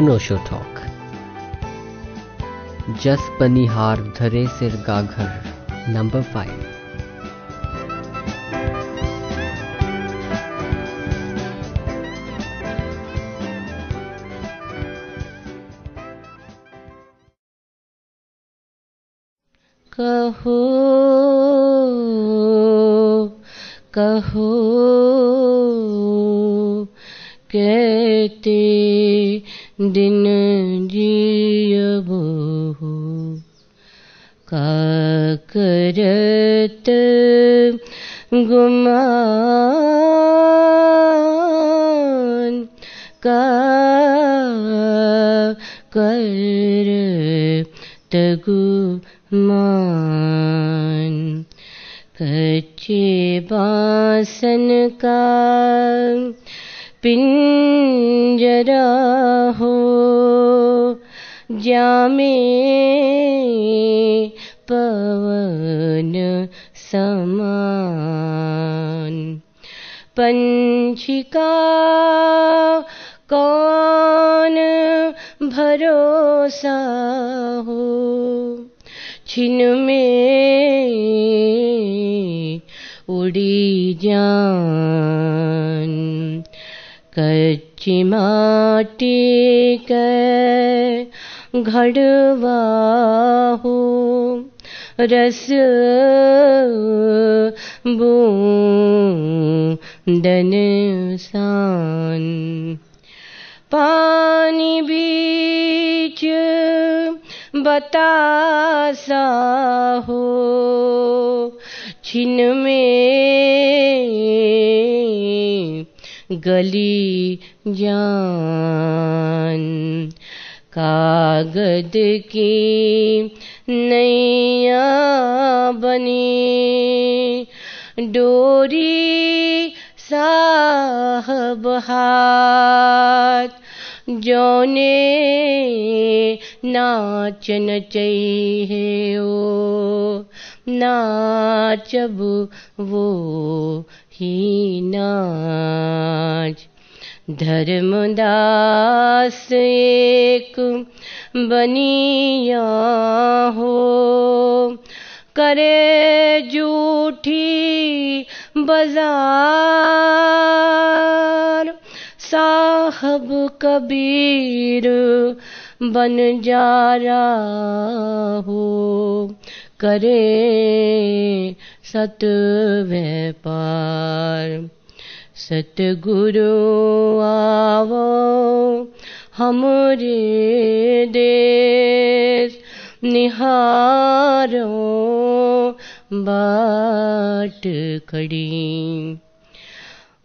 अनोशो talk जस पनिहार धरे सिर गाघर नंबर फाइव कहो बासन का पिंजरा हो जामे पवन समान। पंछिका कौन भरोसा हो छिन में जान। कच्ची माटी के घड़वा हो रस बूंदन सान। पानी बीच बतासा हो छिन में गली जान, कागद की नैया बनी, डोरी साहब हाथ, जौने नाचन चाहिए ओ। नाचब वो ही नाच धर्मदास एक बनिया हो करे जूठी बाज़ार। साहब कबीर बन जा रहा हो। करे सत व्यापार सतगुरु आवो हमरे देश, निहारो बाट खड़ी।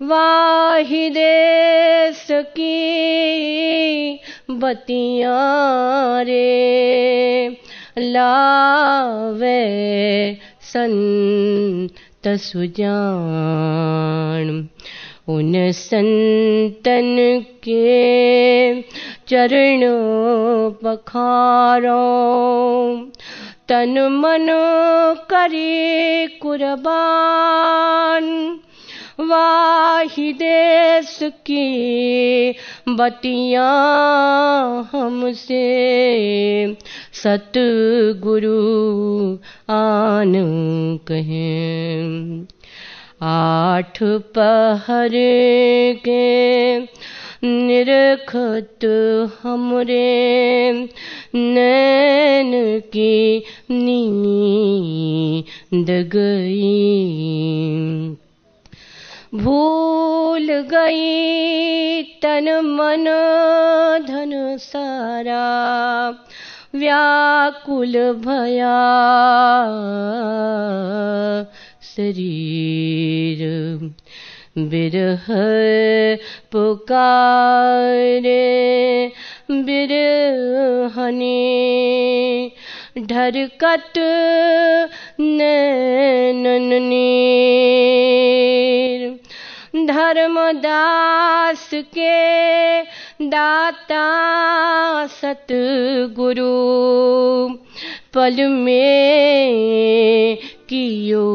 वाहि देश की बतियाँ रे लावे संत सुजान। उन संतन के चरण पखारो तन मन करे कुर्बान। वाहि देश की बतियाँ हमसे। सतगुरु आन कहें। आठ पहर के निरखत हमरे नैन की नींद गई। भूल गई तन मन धन सारा व्याकुल भया शरीर। बिरह पुकारे बिरहनी ढरकत नैनन धर्मदास के दाता सतगुरु, पल में कियो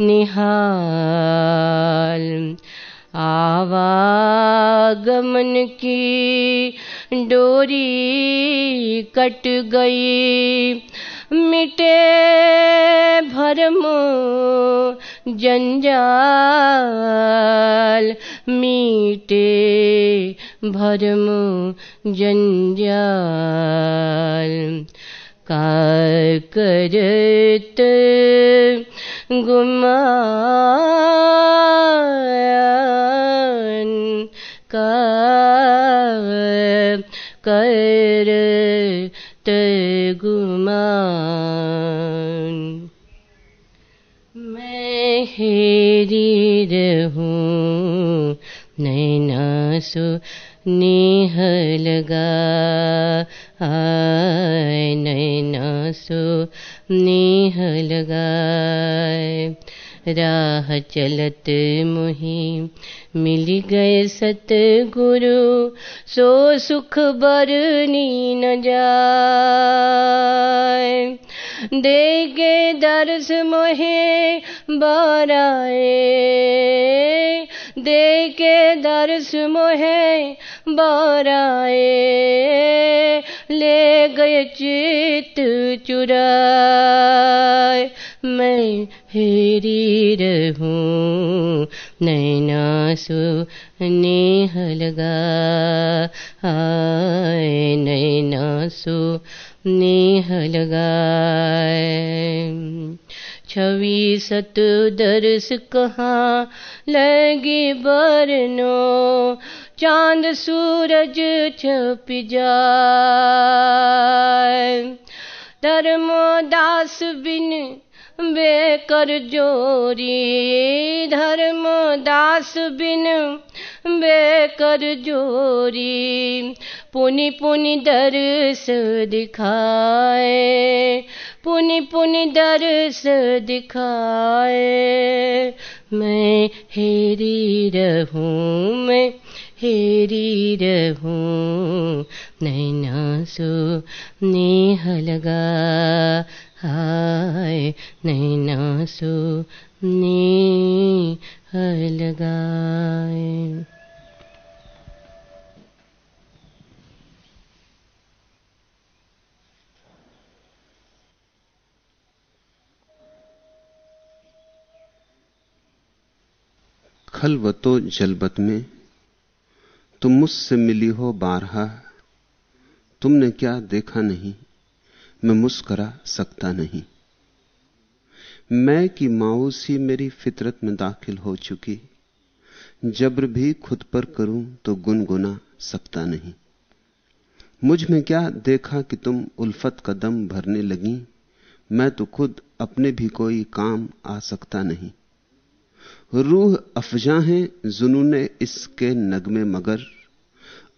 निहाल। आवागमन की डोरी कट गई, मिटे भरम जंजाल मीटे भरम जंजाल। का करत गुमान का करत गुमान रहूँ नैना सु नेह लगा आय नैना सु नेह राह चलत मुही मिल गए सतगुरु, सो सुख बरनी न जाए। दे देगे दर्श मोहे बराए। देगे दर्श मोहे बराए। ले गए चित चुराए। मैं हेरी रहूँ, नैना सु नेह लगा आए नैना सु नेह छवि सत दर्श कहाँ लगी बरनो? चाँद सूरज छप जाए। धर्मो दास बिन बेकर जोरी, धर्म दास बिन बेकर जोरी, पुनि पुनि दर्श दिखाए, पुनि पुनि दर्श दिखाए, मैं हेरी रहूँ, मैं हेरी रहूँ, नैना सो नेह लगा हाय, नैना सो लगाए। खलवतो जलबत में, तुम मुझसे मिली हो बारहा, तुमने क्या देखा नहीं? मैं मुस्करा सकता नहीं। मैं की माऊसी मेरी फितरत में दाखिल हो चुकी। जब्र भी खुद पर करूँ तो गुनगुना सकता नहीं। मुझमें क्या देखा कि तुम उल्फत का दम भरने लगी? मैं तो खुद अपने भी कोई काम आ सकता नहीं। रूह अफजा हैं जुनूने इसके नगमे मगर।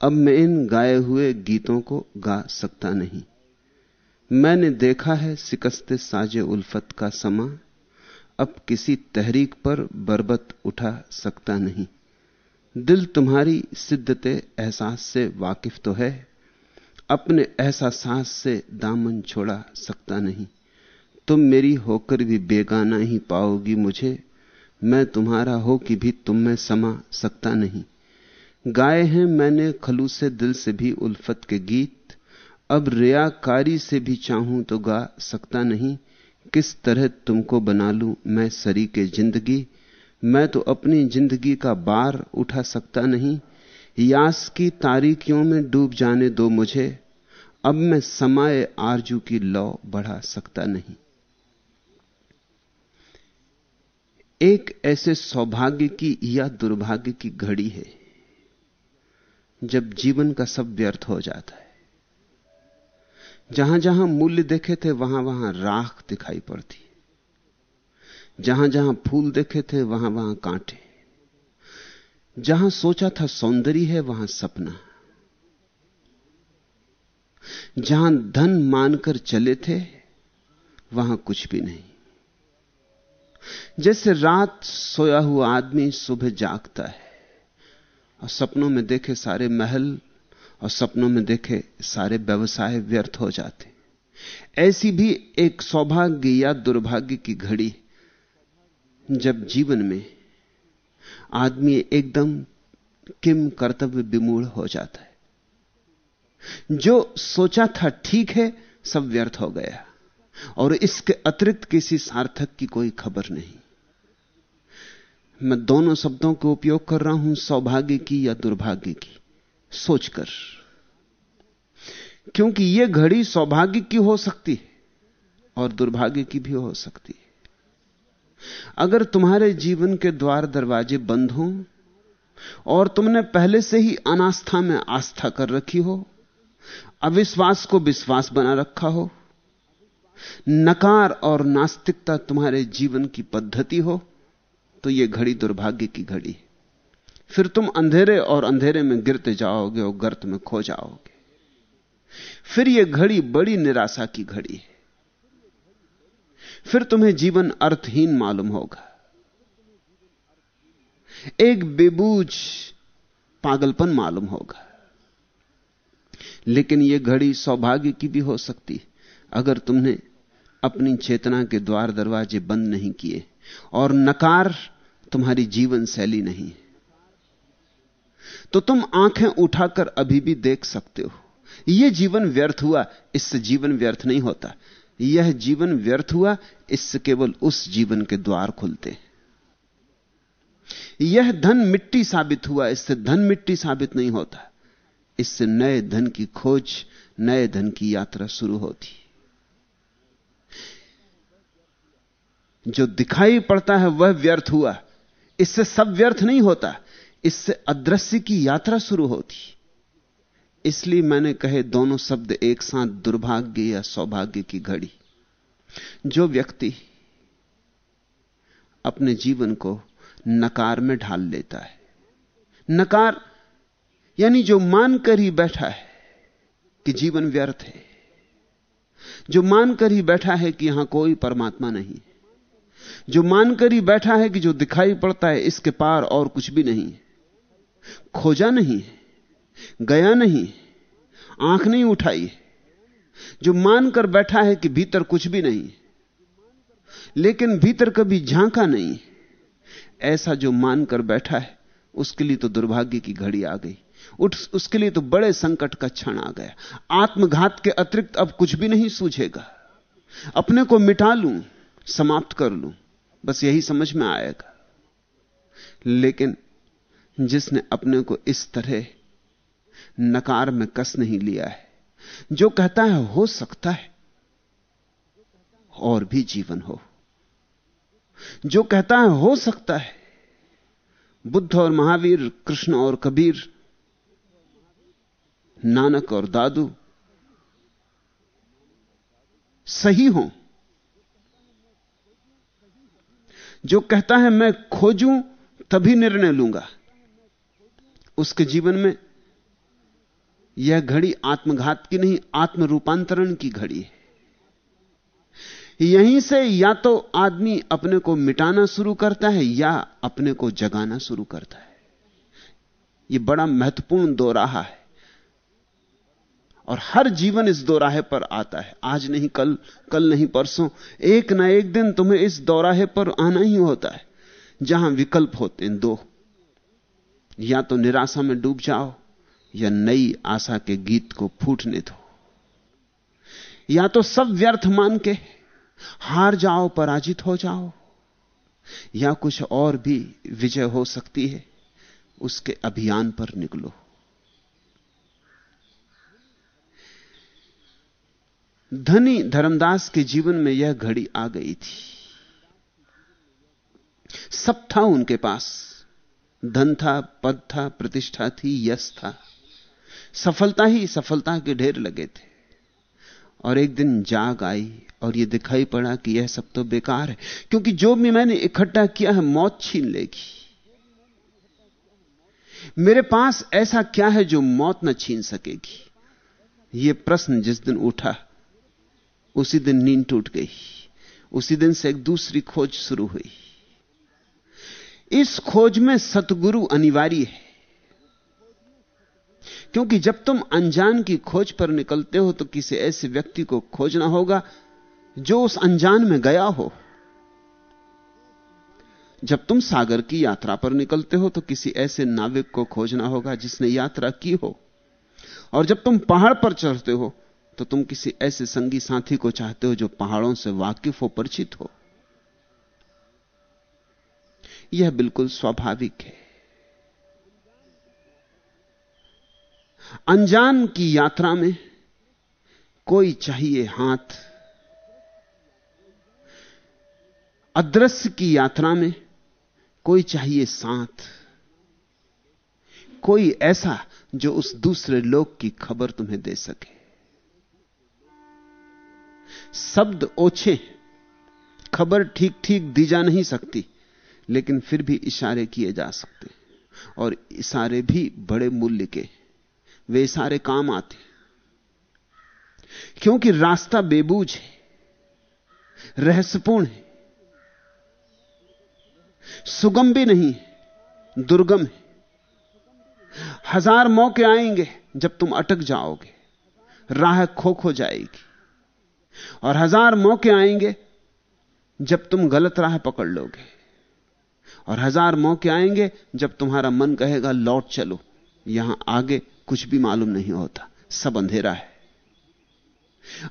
अब मैं इन गाए हुए गीतों को गा सकता नहीं। मैंने देखा है सिकस्ते साजे उल्फत का समा। अब किसी तहरीक पर बरबत उठा सकता नहीं। दिल तुम्हारी सिद्धते एहसास से वाकिफ तो है। अपने एहसास से दामन छोड़ा सकता नहीं। तुम मेरी होकर भी बेगाना ही पाओगी मुझे। मैं तुम्हारा हो कि भी तुम में समा सकता नहीं। गाए हैं मैंने खलू से दिल से भी उल्फत के गीत। अब रियाकारी से भी चाहूँ तो गा सकता नहीं। किस तरह तुमको बना लूँ मैं सरी के ज़िंदगी? मैं तो अपनी ज़िंदगी का बार उठा सकता नहीं। यास की तारीखियों में डूब जाने दो मुझे। अब मैं समाये आरज़ू की लौ बढ़ा सकता नहीं। एक ऐसे सौभाग्य की या दुर्भाग्य की घड़ी है, जब जीवन का सब व्यर्थ हो जाता है। जहाँ जहाँ मूल्य देखे थे वहाँ वहाँ राख दिखाई पड़ती। जहाँ जहाँ फूल देखे थे वहाँ वहाँ कांटे। जहाँ सोचा था सौंदर्य है, वहाँ सपना। जहाँ धन मानकर चले थे, वहाँ कुछ भी नहीं। जैसे रात सोया हुआ आदमी सुबह जागता है, और सपनों में देखे सारे महल और सपनों में देखे सारे व्यवसाय व्यर्थ हो जाते। ऐसी भी एक सौभाग्य या दुर्भाग्य की घड़ी जब जीवन में आदमी एकदम किम कर्तव्य विमूढ़ हो जाता है। जो सोचा था ठीक है, सब व्यर्थ हो गया। और इसके अतिरिक्त किसी सार्थक की कोई खबर नहीं। मैं दोनों शब्दों का उपयोग कर रहा हूँ, सौभाग्य की या दुर्भाग्य की। सोचकर। क्योंकि यह घड़ी सौभाग्य की हो सकती है और दुर्भाग्य की भी हो सकती है। अगर तुम्हारे जीवन के द्वार दरवाजे बंद हों और तुमने पहले से ही अनास्था में आस्था कर रखी हो, अविश्वास को विश्वास बना रखा हो, नकार और नास्तिकता तुम्हारे जीवन की पद्धति हो तो यह घड़ी दुर्भाग्य की घड़ी फिर तुम अंधेरे और अंधेरे में गिरते जाओगे और गर्त में खो जाओगे। फिर यह घड़ी बड़ी निराशा की घड़ी है। फिर तुम्हें जीवन अर्थहीन मालूम होगा। एक बेबूझ पागलपन मालूम होगा। लेकिन यह घड़ी सौभाग्य की भी हो सकती अगर तुमने अपनी चेतना के द्वार दरवाजे बंद नहीं किए और नकार तुम्हारी जीवन शैली नहीं तो तुम आँखें उठाकर अभी भी देख सकते हो। यह जीवन व्यर्थ हुआ, इससे जीवन व्यर्थ नहीं होता। यह जीवन व्यर्थ हुआ, इससे केवल उस जीवन के द्वार खुलते यह धन मिट्टी साबित हुआ, इससे धन मिट्टी साबित नहीं होता। इससे नए धन की खोज, नए धन की यात्रा शुरू होती। जो दिखाई पड़ता है, वह व्यर्थ हुआ। इससे सब व्यर्थ नहीं होता। इससे अदृश्य की यात्रा शुरू होती। इसलिए मैंने कहे, दोनों शब्द एक साथ दुर्भाग्य या सौभाग्य की घड़ी। जो व्यक्ति अपने जीवन को नकार में ढाल लेता है, नकार यानी जो मानकर ही बैठा है कि जीवन व्यर्थ है, जो मानकर ही बैठा है कि यहाँ कोई परमात्मा नहीं जो मानकर ही बैठा है कि जो दिखाई पड़ता है इसके पार और कुछ भी नहीं खोजा नहीं, गया नहीं, आँख नहीं उठाई, जो मानकर बैठा है कि भीतर कुछ भी नहीं, लेकिन भीतर कभी झांका नहीं, ऐसा जो मानकर बैठा है, उसके लिए तो दुर्भाग्य की घड़ी आ गई। उठ, उसके लिए तो बड़े संकट का क्षण आ गया। आत्मघात के अतिरिक्त अब कुछ भी नहीं सूझेगा। अपने को मिटा लूँ, समाप्त कर लूँ, बस यही समझ में आएगा। लेकिन जिसने अपने को इस तरह नकार में कस नहीं लिया है, जो कहता है हो सकता है, और भी जीवन हो। जो कहता है हो सकता है, बुद्ध और महावीर, कृष्ण और कबीर, नानक और दादू, सही हो। जो कहता है मैं खोजूं, तभी निर्णय लूँगा। उसके जीवन में यह घड़ी आत्मघात की नहीं आत्म रूपांतरण की घड़ी है। यहीं से या तो आदमी अपने को मिटाना शुरू करता है या अपने को जगाना शुरू करता है। यह बड़ा महत्वपूर्ण दोराहा है। और हर जीवन इस दोराहे पर आता है। आज नहीं, कल कल नहीं, परसों, एक ना एक दिन तुम्हें इस दोराहे पर आना ही होता है, जहाँ विकल्प होते हैं दो। या तो निराशा में डूब जाओ, या नई आशा के गीत को फूटने दो। या तो सब व्यर्थ मान के हार जाओ, पराजित हो जाओ, या कुछ और भी विजय हो सकती है, उसके अभियान पर निकलो। धनी धर्मदास के जीवन में यह घड़ी आ गई थी। सब था उनके पास। धन था, पद था, प्रतिष्ठा थी, यश था। सफलता ही सफलता के ढेर लगे थे। और एक दिन जाग आई और यह दिखाई पड़ा कि यह सब तो बेकार है, क्योंकि जो भी मैंने इकट्ठा किया है, मौत छीन लेगी। मेरे पास ऐसा क्या है जो मौत न छीन सकेगी? यह प्रश्न जिस दिन उठा, उसी दिन नींद टूट गई। उसी दिन से एक दूसरी खोज शुरू हुई। इस खोज में सतगुरु अनिवार्य है। क्योंकि जब तुम अनजान की खोज पर निकलते हो तो किसी ऐसे व्यक्ति को खोजना होगा, जो उस अनजान में गया हो। जब तुम सागर की यात्रा पर निकलते हो तो किसी ऐसे नाविक को खोजना होगा, जिसने यात्रा की हो। और जब तुम पहाड़ पर चढ़ते हो तो तुम किसी ऐसे संगी साथी को चाहते हो, जो पहाड़ों से वाकिफ हो, परिचित हो। यह बिल्कुल स्वाभाविक है। अनजान की यात्रा में कोई चाहिए हाथ। अदृश्य की यात्रा में कोई चाहिए साथ। कोई ऐसा जो उस दूसरे लोक की खबर तुम्हें दे सके। शब्द ओछे, खबर ठीक ठीक दी जा नहीं सकती। लेकिन फिर भी इशारे किए जा सकते हैं। और इशारे भी बड़े मूल्य के वे इशारे काम आते क्योंकि रास्ता बेबूज है, रहस्यपूर्ण है, सुगम भी नहीं है, दुर्गम है। हज़ार मौके आएँगे जब तुम अटक जाओगे, राह खो खो जाएगी। और हज़ार मौके आएँगे जब तुम गलत राह पकड़ लोगे। और हज़ार मौके आएँगे, जब तुम्हारा मन कहेगा, लौट चलो। यहाँ आगे कुछ भी मालूम नहीं होता। सब अंधेरा है।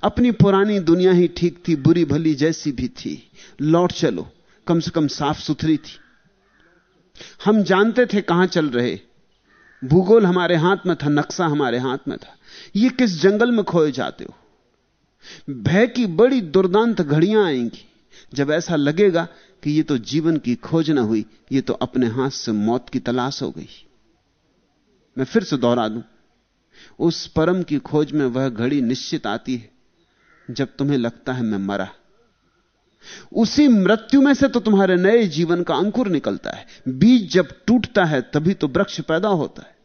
अपनी पुरानी दुनिया ही ठीक थी, बुरी भली जैसी भी थी। लौट चलो। कम से कम साफ़ सुथरी थी। हम जानते थे कहाँ चल रहे। भूगोल हमारे हाथ में था, नक्शा हमारे हाथ में था। ये किस जंगल में खोए जाते हो? भय की बड़ी दुर्दांत घड़ियाँ आएँगी। जब ऐसा लगेगा कि ये तो जीवन की खोज ना हुई, ये तो अपने हाथ से मौत की तलाश हो गई। मैं फिर से दोहरा दूँ, उस परम की खोज में वह घड़ी निश्चित आती है, जब तुम्हें लगता है मैं मरा। उसी मृत्यु में से तो तुम्हारे नए जीवन का अंकुर निकलता है। बीज जब टूटता है, तभी तो वृक्ष पैदा होता है।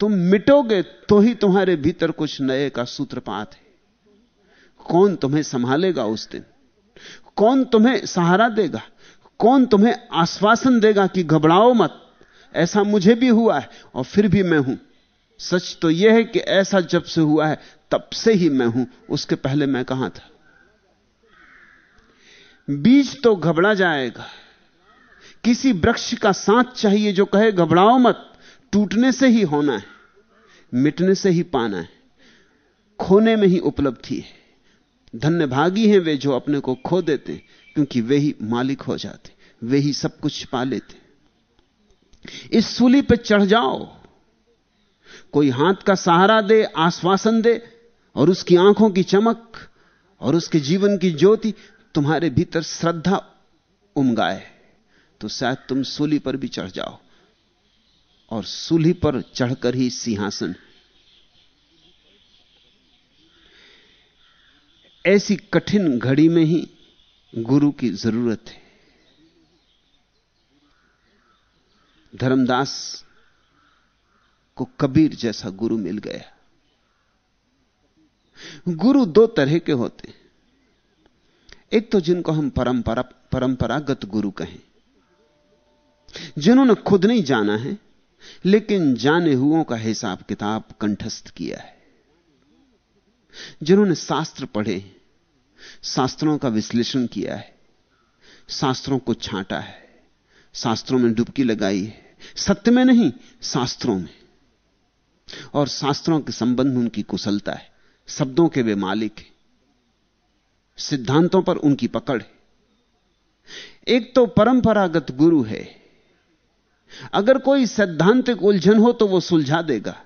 तुम मिटोगे तो ही तुम्हारे भीतर कुछ नए का सूत्रपात है। कौन तुम्हें संभालेगा उस दिन? कौन तुम्हें सहारा देगा? कौन तुम्हें आश्वासन देगा कि घबराओ मत? ऐसा मुझे भी हुआ है और फिर भी मैं हूँ। सच तो यह है कि ऐसा जब से हुआ है, तब से ही मैं हूँ। उसके पहले मैं कहाँ था? बीज तो घबरा जाएगा। किसी वृक्ष का साथ चाहिए जो कहे, घबराओ मत, टूटने से ही होना है, मिटने से ही पाना है, खोने में ही उपलब्धि है। धन्य भागी हैं वे जो अपने को खो देते, क्योंकि वे ही मालिक हो जाते, वे ही सब कुछ पा लेते। इस सूली पर चढ़ जाओ। कोई हाथ का सहारा दे, आश्वासन दे, और उसकी आँखों की चमक, और उसके जीवन की ज्योति तुम्हारे भीतर श्रद्धा उमगाए तो शायद तुम सूली पर भी चढ़ जाओ, और सूली पर चढ़कर ही सिंहासन ऐसी कठिन घड़ी में ही गुरु की ज़रूरत है। धर्मदास को कबीर जैसा गुरु मिल गया। गुरु दो तरह के होते एक तो जिनको हम परंपरा, परंपरागत गुरु कहें, जिन्होंने खुद नहीं जाना है, लेकिन जाने हुओं का हिसाब किताब कंठस्थ किया है। जिन्होंने शास्त्र पढ़े, शास्त्रों का विश्लेषण किया है, शास्त्रों को छांटा है, शास्त्रों में डुबकी लगाई है। सत्य में नहीं, शास्त्रों में। और शास्त्रों के संबंध उनकी कुशलता है, शब्दों के वे मालिक हैं, सिद्धांतों पर उनकी पकड़ है। एक तो परंपरागत गुरु है। अगर कोई सैद्धांतिक उलझन हो तो वो सुलझा देगा।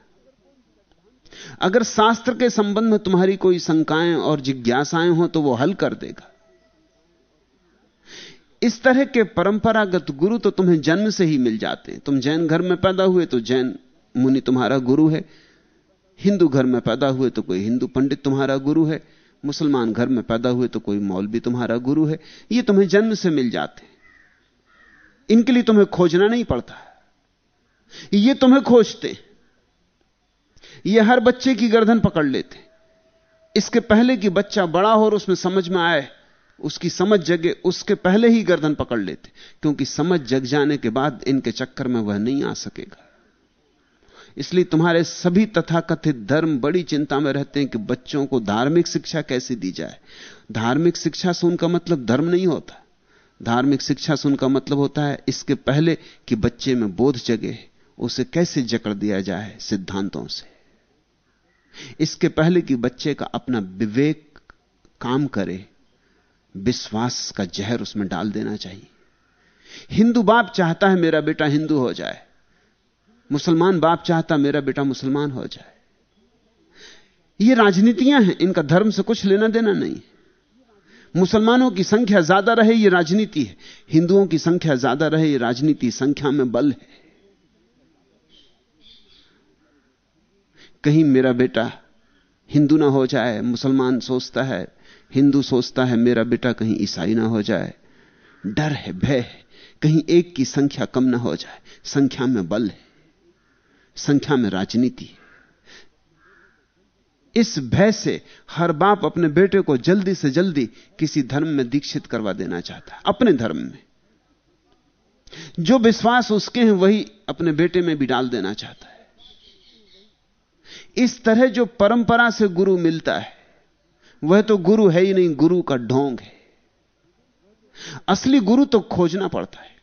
अगर शास्त्र के संबंध में तुम्हारी कोई शंकाएँ और जिज्ञासाएँ हो तो वो हल कर देगा। इस तरह के परंपरागत गुरु तो तुम्हें जन्म से ही मिल जाते हैं। तुम जैन घर में पैदा हुए तो जैन मुनि तुम्हारा गुरु है। हिंदू घर में पैदा हुए तो कोई हिंदू पंडित तुम्हारा गुरु है। मुसलमान घर में पैदा हुए तो कोई मौलवी तुम्हारा गुरु है। ये तुम्हें जन्म से मिल जाते इनके लिए तुम्हें खोजना नहीं पड़ता। ये तुम्हें खोजते ये हर बच्चे की गर्दन पकड़ लेते इसके पहले कि बच्चा बड़ा हो और उसमें समझ में आए, उसकी समझ जगे, उसके पहले ही गर्दन पकड़ लेते क्योंकि समझ जग जाने के बाद इनके चक्कर में वह नहीं आ सकेगा। इसलिए तुम्हारे सभी तथाकथित धर्म बड़ी चिंता में रहते हैं कि बच्चों को धार्मिक शिक्षा कैसे दी जाए। धार्मिक शिक्षा से उनका मतलब धर्म नहीं होता। धार्मिक शिक्षा से उनका मतलब होता है इसके पहले कि बच्चे में बोध जगे, उसे कैसे जकड़ दिया जाए सिद्धांतों से। इसके पहले कि बच्चे का अपना विवेक काम करे, विश्वास का जहर उसमें डाल देना चाहिए। हिंदू बाप चाहता है मेरा बेटा हिंदू हो जाए। मुसलमान बाप चाहता मेरा बेटा मुसलमान हो जाए। ये राजनीतियाँ हैं, इनका धर्म से कुछ लेना देना नहीं। मुसलमानों की संख्या ज़्यादा रहे, ये राजनीति है। हिंदुओं की संख्या ज़्यादा रहे, ये राजनीति संख्या में बल है। कहीं मेरा बेटा हिंदू ना हो जाए, मुसलमान सोचता है, हिंदू सोचता है मेरा बेटा कहीं ईसाई ना हो जाए। डर है, भय है, कहीं एक की संख्या कम ना हो जाए। संख्या में बल है, संख्या में राजनीति इस भय से हर बाप अपने बेटे को जल्दी से जल्दी किसी धर्म में दीक्षित करवा देना चाहता है, अपने धर्म में। जो विश्वास उसके हैं, वही अपने बेटे में भी डाल देना चाहता है। इस तरह जो परंपरा से गुरु मिलता है, वह तो गुरु है ही नहीं, गुरु का ढोंग है। असली गुरु तो खोजना पड़ता है।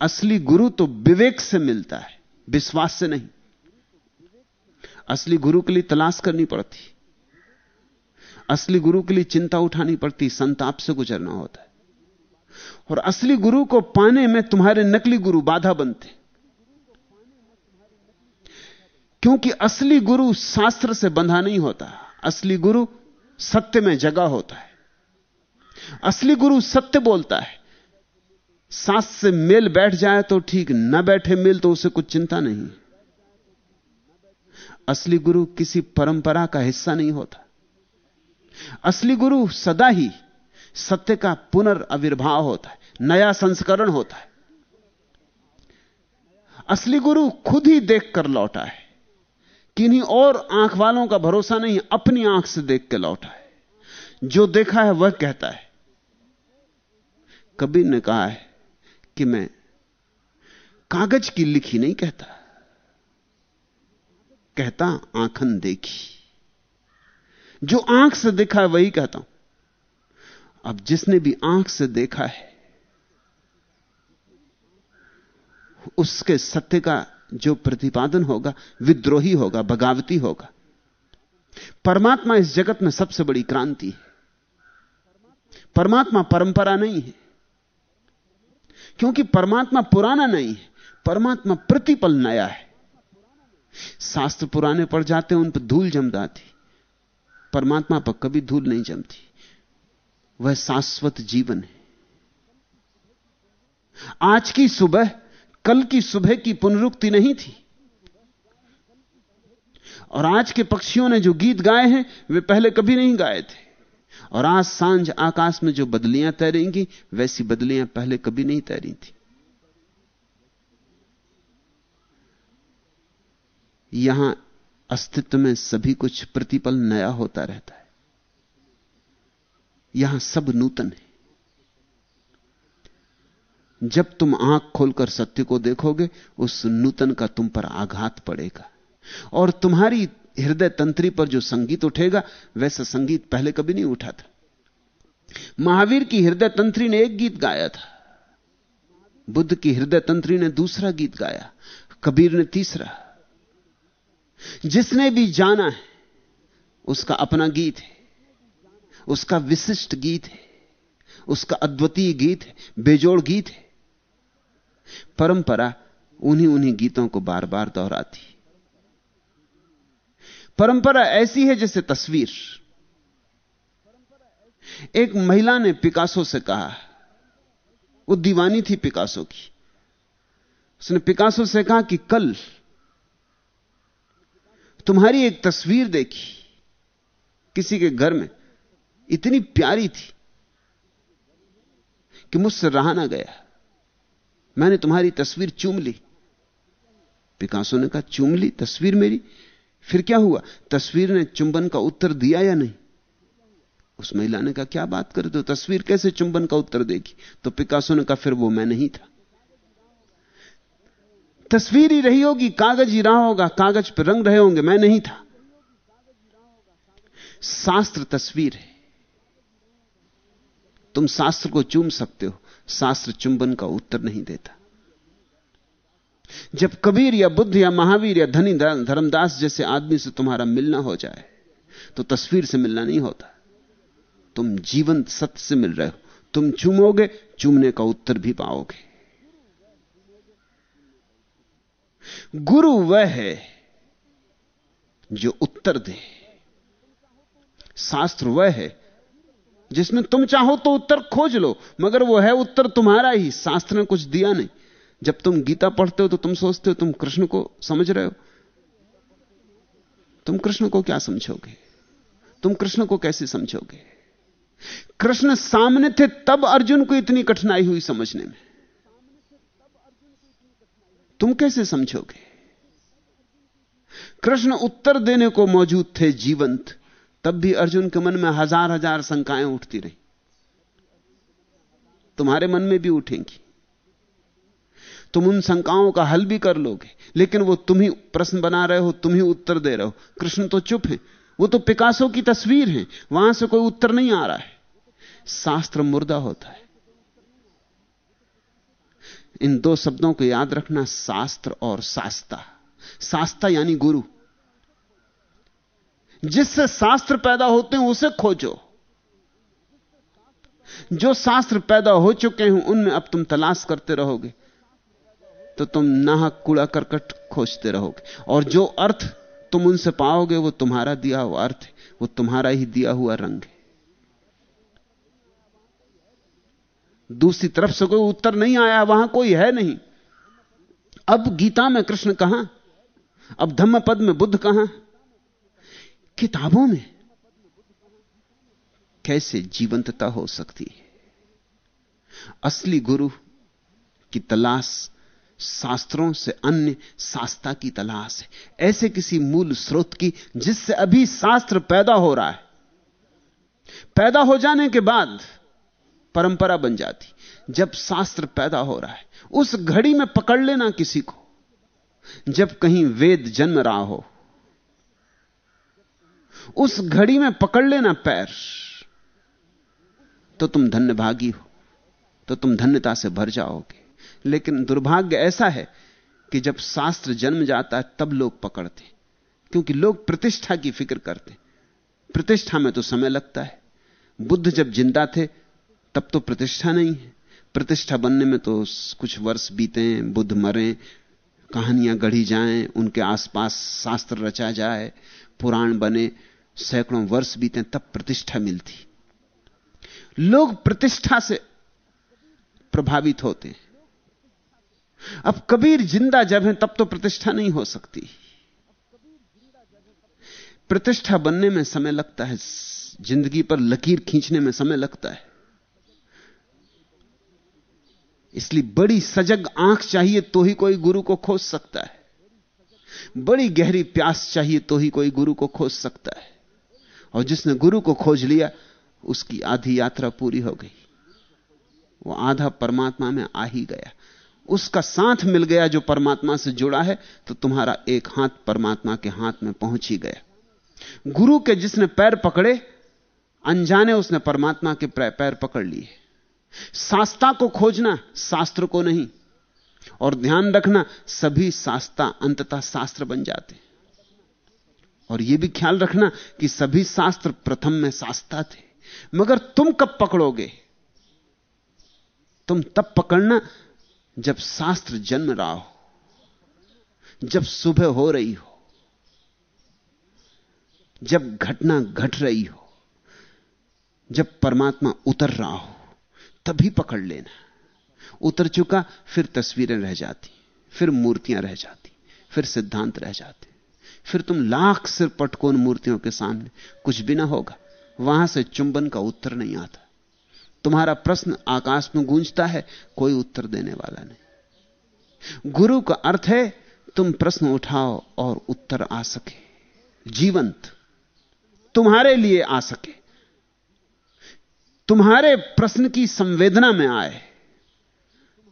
असली गुरु तो विवेक से मिलता है, विश्वास से नहीं। असली गुरु के लिए तलाश करनी पड़ती। असली गुरु के लिए चिंता उठानी पड़ती संताप से गुजरना होता है। और असली गुरु को पाने में तुम्हारे नकली गुरु बाधा बनते क्योंकि असली गुरु शास्त्र से बंधा नहीं होता। असली गुरु सत्य में जगा होता है। असली गुरु सत्य बोलता है। शास्त्र से मेल बैठ जाए तो ठीक, न बैठे मेल तो उसे कुछ चिंता नहीं। असली गुरु किसी परंपरा का हिस्सा नहीं होता। असली गुरु सदा ही सत्य का पुनर्विर्भाव होता है, नया संस्करण होता है। असली गुरु खुद ही देखकर लौटा है। किन्हीं और आँख वालों का भरोसा नहीं, अपनी आँख से देख के लौटा है जो देखा है, वह कहता है, कबीर ने कहा है कि मैं कागज़ की लिखी नहीं कहता। कहता, आंखन देखी। जो आँख से देखा है, वही कहता हूँ। अब जिसने भी आँख से देखा है, उसके सत्य का जो प्रतिपादन होगा, विद्रोही होगा, बगावती होगा। परमात्मा इस जगत में सबसे बड़ी क्रांति है। परमात्मा परंपरा नहीं है। क्योंकि परमात्मा पुराना नहीं है, परमात्मा प्रतिपल नया है। शास्त्र पुराने पड़ जाते हैं, उन पर धूल जम जाती परमात्मा पर कभी धूल नहीं जमती। वह शाश्वत जीवन है। आज की सुबह कल की सुबह की पुनरुक्ति नहीं थी। और आज के पक्षियों ने जो गीत गाए हैं, वे पहले कभी नहीं गाए थे। और आज साँझ आकाश में जो बदलियाँ तैरेंगी, वैसी बदलियाँ पहले कभी नहीं तैरी थी। यहाँ अस्तित्व में सभी कुछ प्रतिपल नया होता रहता है। यहाँ सब नूतन है। जब तुम आँख खोलकर सत्य को देखोगे, उस नूतन का तुम पर आघात पड़ेगा। और तुम्हारी हृदय तंत्री पर जो संगीत उठेगा, वैसा संगीत पहले कभी नहीं उठा था। महावीर की हृदय तंत्री ने एक गीत गाया था। बुद्ध की हृदय तंत्री ने दूसरा गीत गाया। कबीर ने तीसरा। जिसने भी जाना है, उसका अपना गीत है। उसका विशिष्ट गीत है। उसका अद्वितीय गीत है। बेजोड़ गीत है। परंपरा उन्हीं उन्हीं गीतों को बार बार दोहराती परंपरा ऐसी है जैसे तस्वीर। एक महिला ने पिकासो से कहा, वो दीवानी थी पिकासो की। उसने पिकासो से कहा कि कल तुम्हारी एक तस्वीर देखी, किसी के घर में, इतनी प्यारी थी कि मुझसे रहा ना गया। मैंने तुम्हारी तस्वीर चूम ली। पिकासो ने कहा, चूम ली तस्वीर मेरी? फिर क्या हुआ? तस्वीर ने चुंबन का उत्तर दिया या नहीं? उस महिला ने कहा, क्या बात कर दो तस्वीर कैसे चुंबन का उत्तर देगी? तो पिकासो ने कहा, फिर वो मैं नहीं था। तस्वीर ही रही होगी, कागज़ ही रहा होगा, कागज़ पर रंग रहे होंगे, मैं नहीं था। शास्त्र तस्वीर है। तुम शास्त्र को चूम सकते हो। शास्त्र चुंबन का उत्तर नहीं देता। जब कबीर या बुद्ध या महावीर या धनी धर्मदास जैसे आदमी से तुम्हारा मिलना हो जाए तो तस्वीर से मिलना नहीं होता। तुम जीवंत सत्य से मिल रहे हो। तुम चूमोगे, चूमने का उत्तर भी पाओगे। गुरु वह है जो उत्तर दे। शास्त्र वह है जिसमें तुम चाहो तो उत्तर खोज लो, मगर वो है उत्तर तुम्हारा ही। शास्त्र ने कुछ दिया नहीं। जब तुम गीता पढ़ते हो तो तुम सोचते हो, तुम कृष्ण को समझ रहे हो। तुम कृष्ण को क्या समझोगे? तुम कृष्ण को कैसे समझोगे? कृष्ण सामने थे, तब अर्जुन को इतनी कठिनाई हुई समझने में। तुम कैसे समझोगे? कृष्ण उत्तर देने को मौजूद थे जीवंत। तब भी अर्जुन के मन में हज़ार हज़ार शंकाएँ उठती रही। तुम्हारे मन में भी उठेंगी। तुम उन शंकाओं का हल भी कर लोगे, लेकिन वो तुम ही प्रश्न बना रहे हो, तुम ही उत्तर दे रहे हो। कृष्ण तो चुप है, वो तो पिकासो की तस्वीर है, वहाँ से कोई उत्तर नहीं आ रहा है। शास्त्र मुर्दा होता है। इन दो शब्दों को याद रखना शास्त्र और शास्ता। शास्ता यानी गुरु। जिससे शास्त्र पैदा होते हैं, उसे खोजो। जो शास्त्र पैदा हो चुके हैं, उनमें अब तुम तलाश करते रहोगे तो तुम नाहक, कूड़ा करकट खोजते रहोगे। और जो अर्थ तुम उनसे पाओगे, वो तुम्हारा दिया हुआ अर्थ है, वो तुम्हारा ही दिया हुआ रंग है। दूसरी तरफ़ से कोई उत्तर नहीं आया, वहाँ कोई है नहीं। अब गीता में कृष्ण कहाँ? अब धम्म पद में बुद्ध कहाँ? किताबों में कैसे जीवंतता हो सकती है? असली गुरु की तलाश शास्त्रों से अन्य शास्ता की तलाश है। ऐसे किसी मूल स्रोत की जिससे अभी शास्त्र पैदा हो रहा है। पैदा हो जाने के बाद परंपरा बन जाती। जब शास्त्र पैदा हो रहा है, उस घड़ी में पकड़ लेना किसी को। जब कहीं वेद जन्म रहा हो उस घड़ी में पकड़ लेना पैर। तो तुम धन्य भागी हो तो तुम धन्यता से भर जाओगे। लेकिन दुर्भाग्य ऐसा है कि जब शास्त्र जन्म जाता है, तब लोग पकड़ते क्योंकि लोग प्रतिष्ठा की फ़िक्र करते प्रतिष्ठा में तो समय लगता है। बुद्ध जब ज़िंदा थे, तब तो प्रतिष्ठा नहीं है। प्रतिष्ठा बनने में तो कुछ वर्ष बीते हैं, बुद्ध मरे, कहानियाँ गढ़ी जाएँ, उनके आसपास शास्त्र रचा जाए, पुराण बने सैकड़ों वर्ष बीते तब प्रतिष्ठा मिलती। लोग प्रतिष्ठा से प्रभावित होते अब कबीर ज़िंदा जब है, तब तो प्रतिष्ठा नहीं हो सकती। प्रतिष्ठा बनने में समय लगता है, ज़िंदगी पर लकीर खींचने में समय लगता है। इसलिए बड़ी सजग आँख चाहिए तो ही कोई गुरु को खोज सकता है। बड़ी गहरी प्यास चाहिए तो ही कोई गुरु को खोज सकता है। और जिसने गुरु को खोज लिया, उसकी आधी यात्रा पूरी हो गई। वो आधा परमात्मा में आ ही गया। उसका साथ मिल गया जो परमात्मा से जुड़ा है तो तुम्हारा एक हाथ परमात्मा के हाथ में पहुँच ही गया। गुरु के जिसने पैर पकड़े, अनजाने उसने परमात्मा के पैर पकड़ लिए। शास्ता को खोजना, शास्त्र को नहीं। और ध्यान रखना, सभी शास्ता अंततः शास्त्र बन जाते। और यह भी ख्याल रखना कि सभी शास्त्र प्रथम में शास्ता थे। मगर तुम कब पकड़ोगे? तुम तब पकड़ना जब शास्त्र जन्म रहा हो, जब सुबह हो रही हो, जब घटना घट रही हो, जब परमात्मा उतर रहा हो, तभी पकड़ लेना। उतर चुका, फिर तस्वीरें रह जाती, फिर मूर्तियाँ रह जाती, फिर सिद्धांत रह जाते। फिर तुम लाख सिर पटकोन मूर्तियों के सामने, कुछ भी ना होगा। वहाँ से चुंबन का उत्तर नहीं आता। तुम्हारा प्रश्न आकाश में गूंजता है, कोई उत्तर देने वाला नहीं। गुरु का अर्थ है, तुम प्रश्न उठाओ और उत्तर आ सके। जीवंत। तुम्हारे लिए आ सके। तुम्हारे प्रश्न की संवेदना में आए।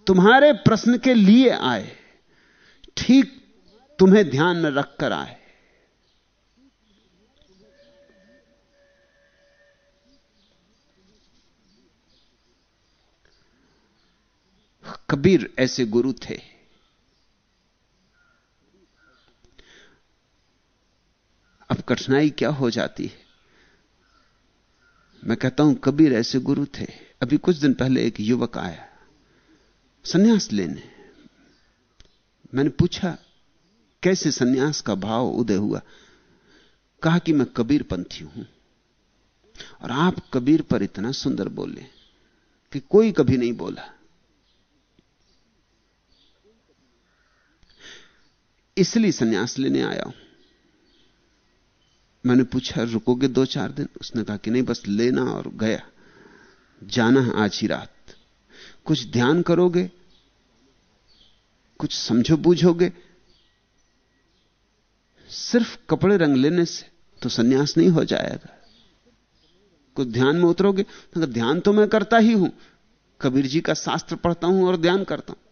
तुम्हारे प्रश्न के लिए आए। ठीक तुम्हें ध्यान में रखकर आए। कबीर ऐसे गुरु थे। अब कठिनाई क्या हो जाती है? मैं कहता हूँ, कबीर ऐसे गुरु थे। अभी कुछ दिन पहले एक युवक आया। सन्यास लेने। मैंने पूछा, कैसे सन्यास का भाव उदय हुआ? कहा कि मैं कबीर पंथी हूँ। और आप कबीर पर इतना सुंदर बोले कि कोई कभी नहीं बोला। इसलिए सन्यास लेने आया हूँ। मैंने पूछा, रुकोगे दो चार दिन? उसने कहा कि नहीं, बस लेना और गया। जाना है आज ही रात। कुछ ध्यान करोगे? कुछ समझो बूझोगे? सिर्फ़ कपड़े रंग लेने से तो सन्यास नहीं हो जाएगा। कुछ ध्यान में उतरोगे? तो ध्यान तो मैं करता ही हूँ। कबीर जी का शास्त्र पढ़ता हूँ और ध्यान करता हूँ।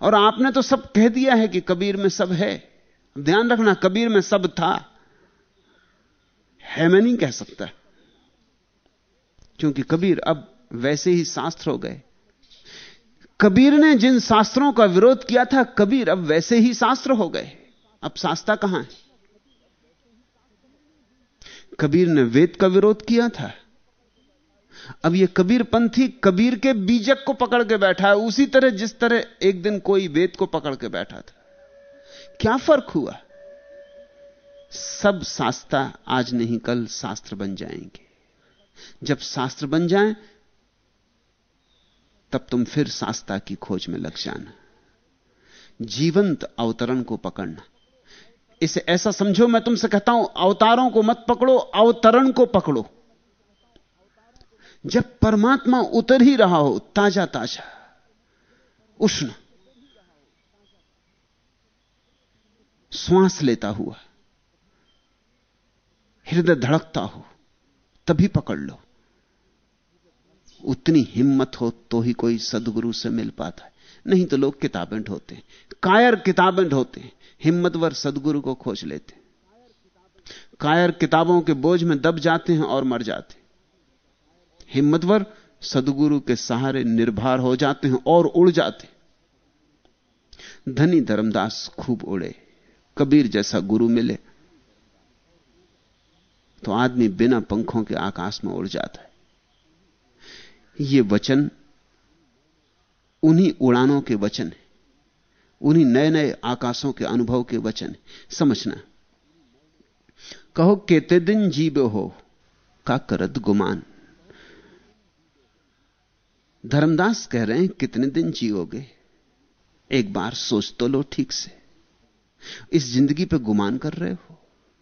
और आपने तो सब कह दिया है कि कबीर में सब है। ध्यान रखना, कबीर में सब था। है, मैं नहीं कह सकता। क्योंकि कबीर अब वैसे ही शास्त्र हो गए। कबीर ने जिन शास्त्रों का विरोध किया था, कबीर अब वैसे ही शास्त्र हो गए। अब शास्त्रा कहाँ है? कबीर ने वेद का विरोध किया था। अब यह कबीर पंथी कबीर के बीजक को पकड़ के बैठा है, उसी तरह जिस तरह एक दिन कोई वेद को पकड़ के बैठा था। क्या फ़र्क हुआ? सब शास्त्रा आज नहीं, कल शास्त्र बन जाएँगे। जब शास्त्र बन जाएँ, तब तुम फिर शास्त्रा की खोज में लग जाना। जीवंत अवतरण को पकड़ना। इसे ऐसा समझो, मैं तुमसे कहता हूँ, अवतारों को मत पकड़ो, अवतरण को पकड़ो। जब परमात्मा उतर ही रहा हो ताज़ा ताज़ा उष्ण। श्वास लेता हुआ, हृदय धड़कता हो, तभी पकड़ लो। उतनी हिम्मत हो तो ही कोई सदगुरु से मिल पाता है। नहीं तो लोग किताबें ढोते कायर किताबें ढोते हिम्मतवर सदगुरु को खोज लेते कायर किताबों के बोझ में दब जाते हैं और मर जाते हिम्मतवर सदगुरु के सहारे निर्भर हो जाते हैं और उड़ जाते धनी धर्मदास खूब उड़े, कबीर जैसा गुरु मिले तो आदमी बिना पंखों के आकाश में उड़ जाता है। ये वचन उन्हीं उड़ानों के वचन है, उन्हीं नए नए आकाशों के अनुभव के वचन है। समझना, कहो, केते दिन जीव हो? का करत गुमान। धर्मदास कह रहे हैं, कितने दिन जियोगे? एक बार सोच तो लो ठीक से। इस ज़िंदगी पे गुमान कर रहे हो?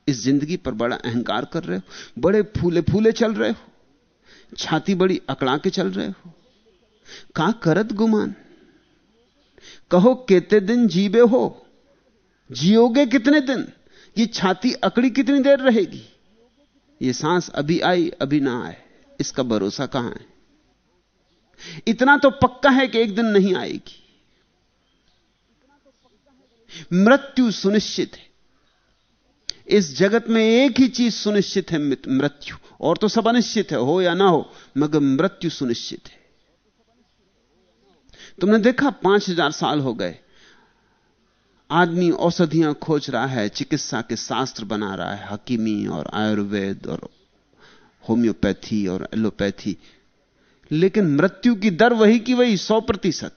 इस ज़िंदगी पर बड़ा अहंकार कर रहे हो? बड़े फूले फूले चल रहे हो? छाती बड़ी अकड़ा के चल रहे हो? का करत गुमान? कहो कितने दिन जीवे हो? जियोगे कितने दिन? ये छाती अकड़ी कितनी देर रहेगी? ये सांस अभी आई, अभी ना आए। इसका भरोसा कहाँ है? इतना तो पक्का है कि एक दिन नहीं आएगी। मृत्यु सुनिश्चित है। इस जगत में एक ही चीज़ सुनिश्चित है मृत्यु। और तो सब अनिश्चित है, हो या ना हो, मगर मृत्यु सुनिश्चित है। तुमने देखा, पाँच हज़ार साल हो गए। आदमी औषधियाँ खोज रहा है, चिकित्सा के शास्त्र बना रहा है, हकीमी और आयुर्वेद और होम्योपैथी और एलोपैथी। लेकिन मृत्यु की दर वही की वही, सौ प्रतिशत।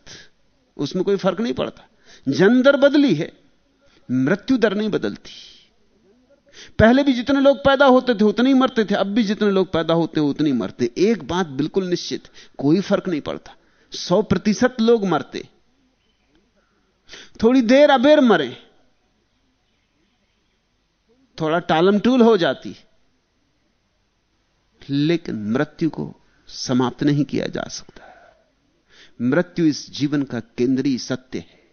उसमें कोई फ़र्क नहीं पड़ता। जन्म दर बदली है, मृत्यु दर नहीं बदलती। पहले भी जितने लोग पैदा होते थे, उतने ही मरते थे। अब भी जितने लोग पैदा होते हैं, उतने ही मरते एक बात बिल्कुल निश्चित, कोई फ़र्क नहीं पड़ता। सौ प्रतिशत लोग मरते। थोड़ी देर अबेर मरे। थोड़ा टालम टूल हो जाती। लेकिन मृत्यु को समाप्त नहीं किया जा सकता। मृत्यु इस जीवन का केंद्रीय सत्य है।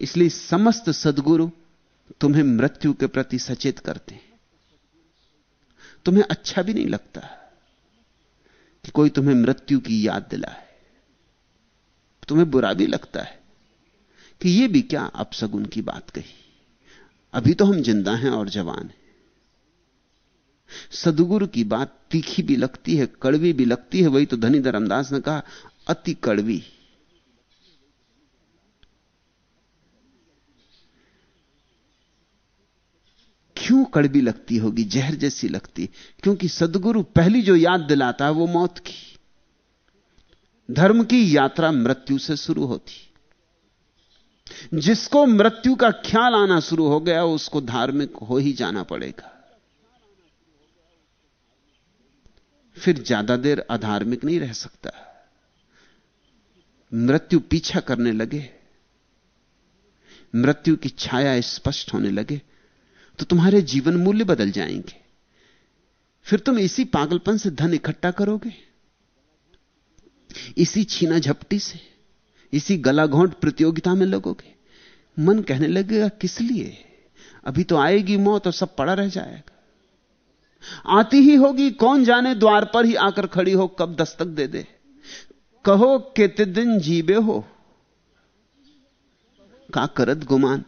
इसलिए समस्त सदगुरु तुम्हें मृत्यु के प्रति सचेत करते हैं। तुम्हें अच्छा भी नहीं लगता कि कोई तुम्हें मृत्यु की याद दिलाए। तुम्हें बुरा भी लगता है कि यह भी क्या अपसगुन की बात कही। अभी तो हम ज़िंदा हैं और जवान हैं। सदगुरु की बात तीखी भी लगती है, कड़वी भी लगती है, वही तो धनी धर्मदास ने कहा, अति कड़वी। क्यों कड़वी लगती होगी, जहर जैसी लगती? क्योंकि सदगुरु पहली जो याद दिलाता है, वो मौत की। धर्म की यात्रा मृत्यु से शुरू होती। जिसको मृत्यु का ख्याल आना शुरू हो गया, उसको धार्मिक हो ही जाना पड़ेगा। फिर ज़्यादा देर अधार्मिक नहीं रह सकता। मृत्यु पीछा करने लगे। मृत्यु की छाया स्पष्ट होने लगे। तो तुम्हारे जीवन मूल्य बदल जाएँगे। फिर तुम इसी पागलपन से धन इकट्ठा करोगे। इसी छीना झपटी से, इसी गला घोंट प्रतियोगिता में लगोगे। मन कहने लगेगा, किस लिए? अभी तो आएगी मौत और सब पड़ा रह जाएगा। आती ही होगी, कौन जाने द्वार पर ही आकर खड़ी हो, कब दस्तक दे दे। कहो कित दिन जीबे हो। का करत गुमान।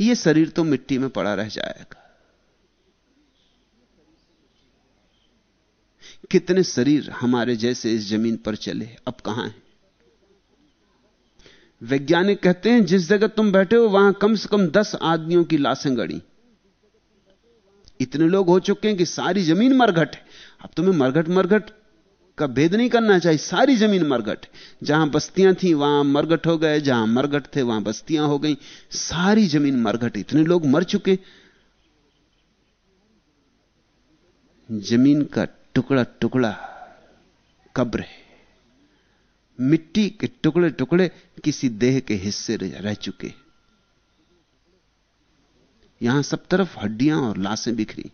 यह शरीर तो मिट्टी में पड़ा रह जाएगा। कितने शरीर हमारे जैसे इस ज़मीन पर चले, अब कहाँ है? वैज्ञानिक कहते हैं, जिस जगह तुम बैठे हो, वहाँ कम से कम दस आदमियों की लाशें गड़ी इतने लोग हो चुके हैं कि सारी ज़मीन मरघट है। अब तुम्हें मरघट मरघट का भेद नहीं करना चाहिए। सारी ज़मीन मरघट जहाँ बस्तियाँ थी, वहाँ मरघट हो गए। जहाँ मरघट थे, वहाँ बस्तियाँ हो गई। सारी ज़मीन मरघट इतने लोग मर चुके ज़मीन का टुकड़ा टुकड़ा कब्र है। मिट्टी के टुकड़े टुकड़े किसी देह के हिस्से रह चुके यहाँ सब तरफ़ हड्डियाँ और लाशें बिखरी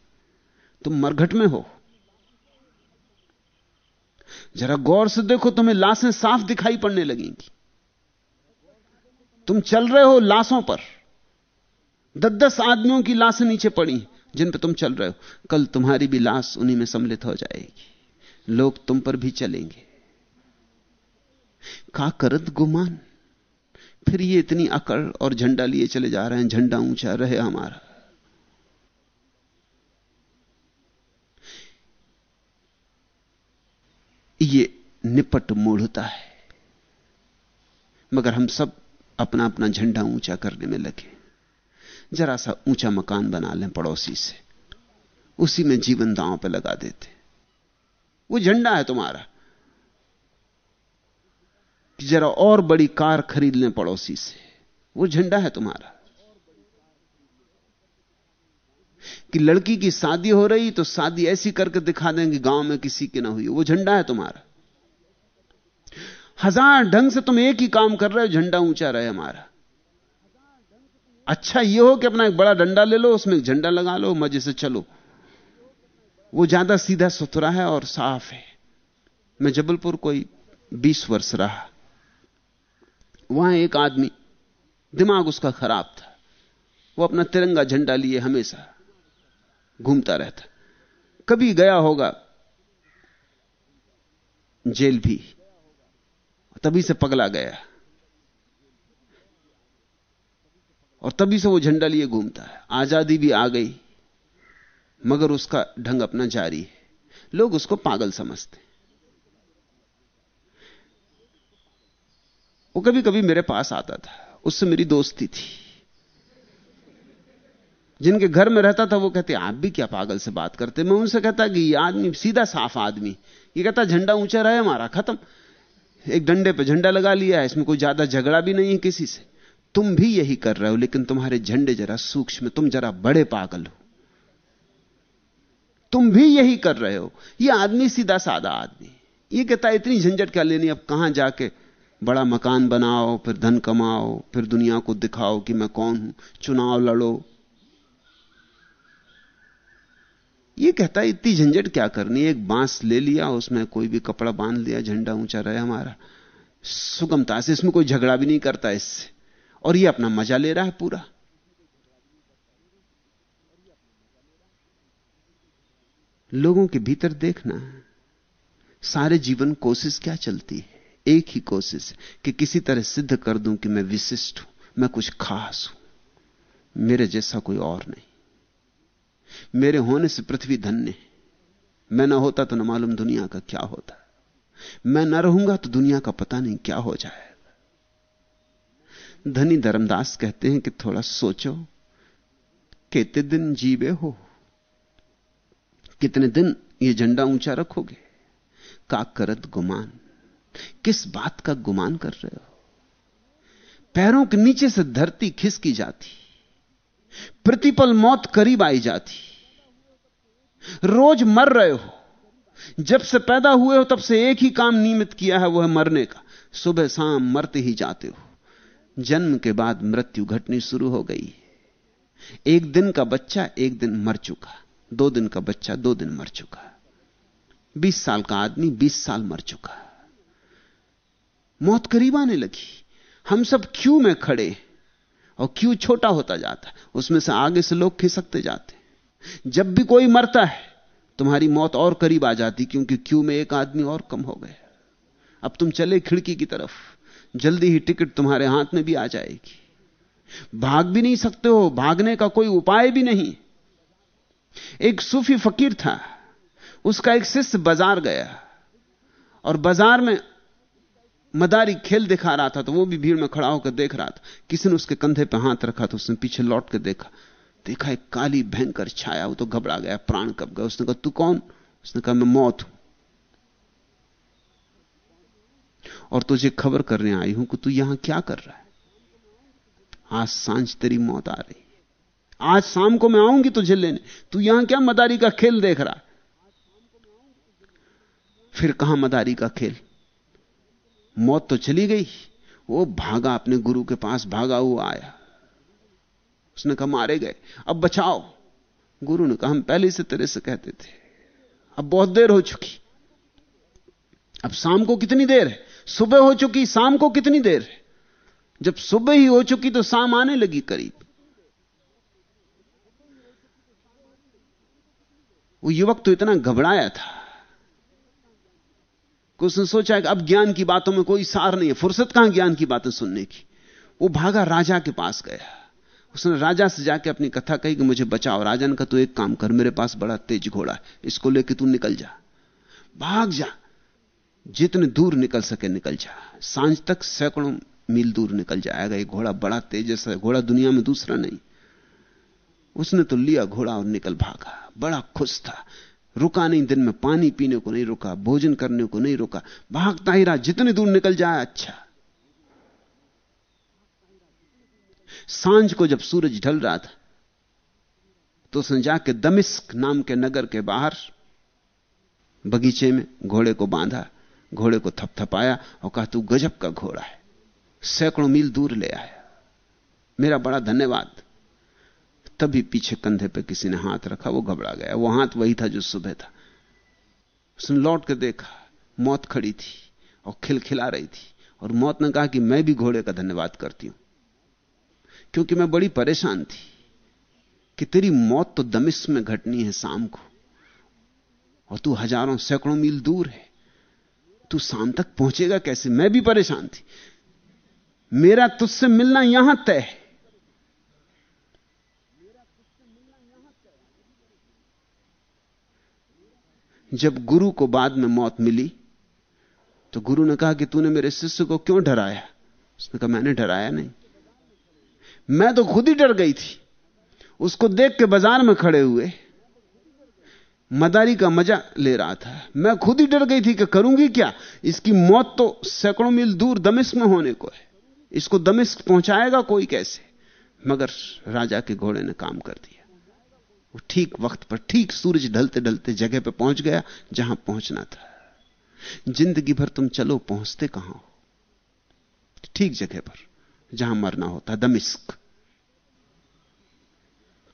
तुम मरघट में हो। जरा गौर से देखो, तुम्हें लाशें साफ़ दिखाई पड़ने लगेंगी। तुम चल रहे हो लाशों पर। दस दस आदमियों की लाशें नीचे पड़ी, जिन पर तुम चल रहे हो। कल तुम्हारी भी लाश उन्हीं में सम्मिलित हो जाएगी। लोग तुम पर भी चलेंगे। का करत गुमान। फिर ये इतनी अकड़ और झंडा लिए चले जा रहे हैं, झंडा ऊँचा रहे हमारा। ये निपट मूढ़ता है, मगर हम सब अपना अपना झंडा ऊँचा करने में लगे। जरा सा ऊँचा मकान बना लें पड़ोसी से, उसी में जीवन दांव पे लगा देते। वो झंडा है तुम्हारा। कि जरा और बड़ी कार खरीद लें पड़ोसी से। वो झंडा है तुम्हारा। कि लड़की की शादी हो रही तो शादी ऐसी करके दिखा देंगे, गाँव में किसी की ना हुई वो झंडा है तुम्हारा। हज़ार ढंग से तुम एक ही काम कर रहे हो, झंडा ऊँचा रहे हमारा। अच्छा यह हो कि अपना एक बड़ा डंडा ले लो, उसमें एक झंडा लगा लो, मज़े से चलो। वो ज़्यादा सीधा सुथरा है और साफ़ है। मैं जबलपुर कोई बीस वर्ष रहा। वहाँ एक आदमी, दिमाग उसका खराब था। वो अपना तिरंगा झंडा लिए हमेशा घूमता रहता। कभी गया होगा, जेल भी, तभी से पगला गया। और तभी से वो झंडा लिए घूमता है। आज़ादी भी आ गई, मगर उसका ढंग अपना जारी है। लोग उसको पागल समझते वो कभी कभी मेरे पास आता था। उससे मेरी दोस्ती थी। जिनके घर में रहता था, वो कहते, आप भी क्या पागल से बात करते? मैं उनसे कहता कि, ये आदमी, सीधा साफ़ आदमी। ये कहता, झंडा ऊँचा रहे हमारा, खत्म। एक डंडे पे झंडा लगा लिया है, इसमें कोई ज़्यादा झगड़ा भी नहीं है किसी से। तुम भी यही कर रहे हो, लेकिन तुम्हारे झंडे जरा सूक्ष्म, तुम जरा बड़े पागल हो। तुम भी यही कर रहे हो। ये आदमी सीधा सादा आदमी। ये कहता, इतनी झंझट क्या लेनी, अब कहाँ जाके बड़ा मकान बनाओ, फिर धन कमाओ, फिर दुनिया को दिखाओ कि मैं कौन हूँ। चुनाव लड़ो। ये कहता है, इतनी झंझट क्या करनी एक बाँस ले लिया, उसमें कोई भी कपड़ा बाँध लिया, झंडा ऊँचा रहे हमारा। सुगमता से इसमें कोई झगड़ा भी नहीं करता इससे। और ये अपना मज़ा ले रहा है पूरा। लोगों के भीतर देखना, सारे जीवन कोशिश क्या चलती है? एक ही कोशिश कि किसी तरह सिद्ध कर दूँ कि मैं विशिष्ट हूँ, मैं कुछ खास हूँ। मेरे जैसा कोई और नहीं। मेरे होने से पृथ्वी धन्य है। मैं ना होता तो ना मालूम दुनिया का क्या होता। मैं ना रहूँगा तो दुनिया का पता नहीं क्या हो जाएगा। धनी धर्मदास कहते हैं कि थोड़ा सोचो कितने दिन जीवे हो? कितने दिन ये झंडा ऊँचा रखोगे? का करत गुमान। किस बात का गुमान कर रहे हो? पैरों के नीचे से धरती खिसकी जाती, प्रतिपल मौत करीब आई जाती। रोज मर रहे हो, जब से पैदा हुए हो तब से एक ही काम नियमित किया है, वह मरने का। सुबह शाम मरते ही जाते हो। जन्म के बाद मृत्यु घटनी शुरू हो गई। एक दिन का बच्चा एक दिन मर चुका, दो दिन का बच्चा दो दिन मर चुका। बीस साल का आदमी बीस साल मर चुका। मौत करीब आने लगी। हम सब क्यू में खड़े? और क्यू छोटा होता जाता उसमें से आगे से लोग खिसकते जाते जब भी कोई मरता है, तुम्हारी मौत और करीब आ जाती, क्योंकि क्यू में एक आदमी और कम हो गया। अब तुम चले खिड़की की तरफ़। जल्दी ही टिकट तुम्हारे हाथ में भी आ जाएगी। भाग भी नहीं सकते हो, भागने का कोई उपाय भी नहीं। एक सूफी फकीर था, उसका एक शिष्य बाज़ार गया। और बाज़ार में मदारी खेल दिखा रहा था तो वो भी भीड़ में खड़ा होकर देख रहा था। किसी ने उसके कंधे पर हाथ रखा तो उसने पीछे लौट कर देखा। देखा एक काली भयंकर छाया, वो तो घबरा गया, प्राण कब गया। उसने कहा, तू कौन? उसने कहा, मैं मौत हूँ। और तुझे खबर करने आई हूँ कि तू यहाँ क्या कर रहा है। आज साँझ तेरी मौत आ रही आज शाम को मैं आऊँगी तुझे लेने। तू यहाँ क्या मदारी का खेल देख रहा है? फिर कहाँ, मदारी का खेल मौत तो चली गई। वो भागा अपने गुरु के पास, भागा हुआ आया। उसने कहा, मारे गए, अब बचाओ। गुरु ने कहा, हम पहले से तेरे से कहते थे। अब बहुत देर हो चुकी। अब शाम को कितनी देर है? सुबह हो चुकी, शाम को कितनी देर है? जब सुबह ही हो चुकी तो शाम आने लगी करीब। वो युवक तो इतना घबराया था। उसने सोचा कि अब ज्ञान की बातों में कोई सार नहीं है। फुर्सत कहाँ ज्ञान की बातें सुनने की? वो भागा राजा के पास गया। उसने राजा से जाके अपनी कथा कही कि मुझे बचाओ राजा ने कहा तू एक काम कर, मेरे पास बड़ा तेज घोड़ा है, इसको लेके तू निकल जा। भाग जा। जितने दूर निकल सके निकल जा। साँझ तक सैकड़ों मील दूर निकल जाएगा ये घोड़ा बड़ा तेजस है, घोड़ा दुनिया में दूसरा नहीं। उसने तो लिया घोड़ा और निकल भागा। बड़ा खुश था। रुका नहीं, दिन में पानी पीने को नहीं रुका, भोजन करने को नहीं रुका। भागता ही रहा, जितने दूर निकल जाए अच्छा। साँझ को जब सूरज ढल रहा था तो संजा के दमिस्क नाम के नगर के बाहर, बगीचे में घोड़े को बांधा, घोड़े को थपथपाया और कहा, तू गजब का घोड़ा है। सैकड़ों मील दूर ले आया। मेरा बड़ा धन्यवाद। तभी पीछे कंधे पे किसी ने हाथ रखा, वो घबरा गया। वो हाथ वही था जो सुबह था। उसने लौट कर देखा, मौत खड़ी थी और खिलखिला रही थी। और मौत ने कहा कि मैं भी घोड़े का धन्यवाद करती हूँ, क्योंकि मैं बड़ी परेशान थी कि तेरी मौत तो दमिश में घटनी है शाम को, और तू हज़ारों सैकड़ों मील दूर है। तू शाम तक पहुंचेगा कैसे? मैं भी परेशान थी। मेरा तुझसे मिलना यहाँ तय है। जब गुरु को बाद में मौत मिली तो गुरु ने कहा कि तूने मेरे शिष्य को क्यों डराया? उसने कहा, मैंने डराया नहीं। मैं तो खुद ही डर गई थी। उसको देख के बाज़ार में खड़े हुए, मदारी का मज़ा ले रहा था। मैं खुद ही डर गई थी कि करूँगी क्या? इसकी मौत तो सैकड़ों मील दूर दमिश्क में होने को है। इसको दमिश्क पहुंचाएगा कोई कैसे? मगर राजा के घोड़े ने काम कर दिया। वो ठीक वक्त पर, ठीक सूरज ढलते ढलते जगह पर पहुँच गया जहाँ पहुँचना था। ज़िंदगी भर तुम चलो, पहुँचते कहाँ ठीक जगह पर, जहाँ मरना होता, दमिश्क।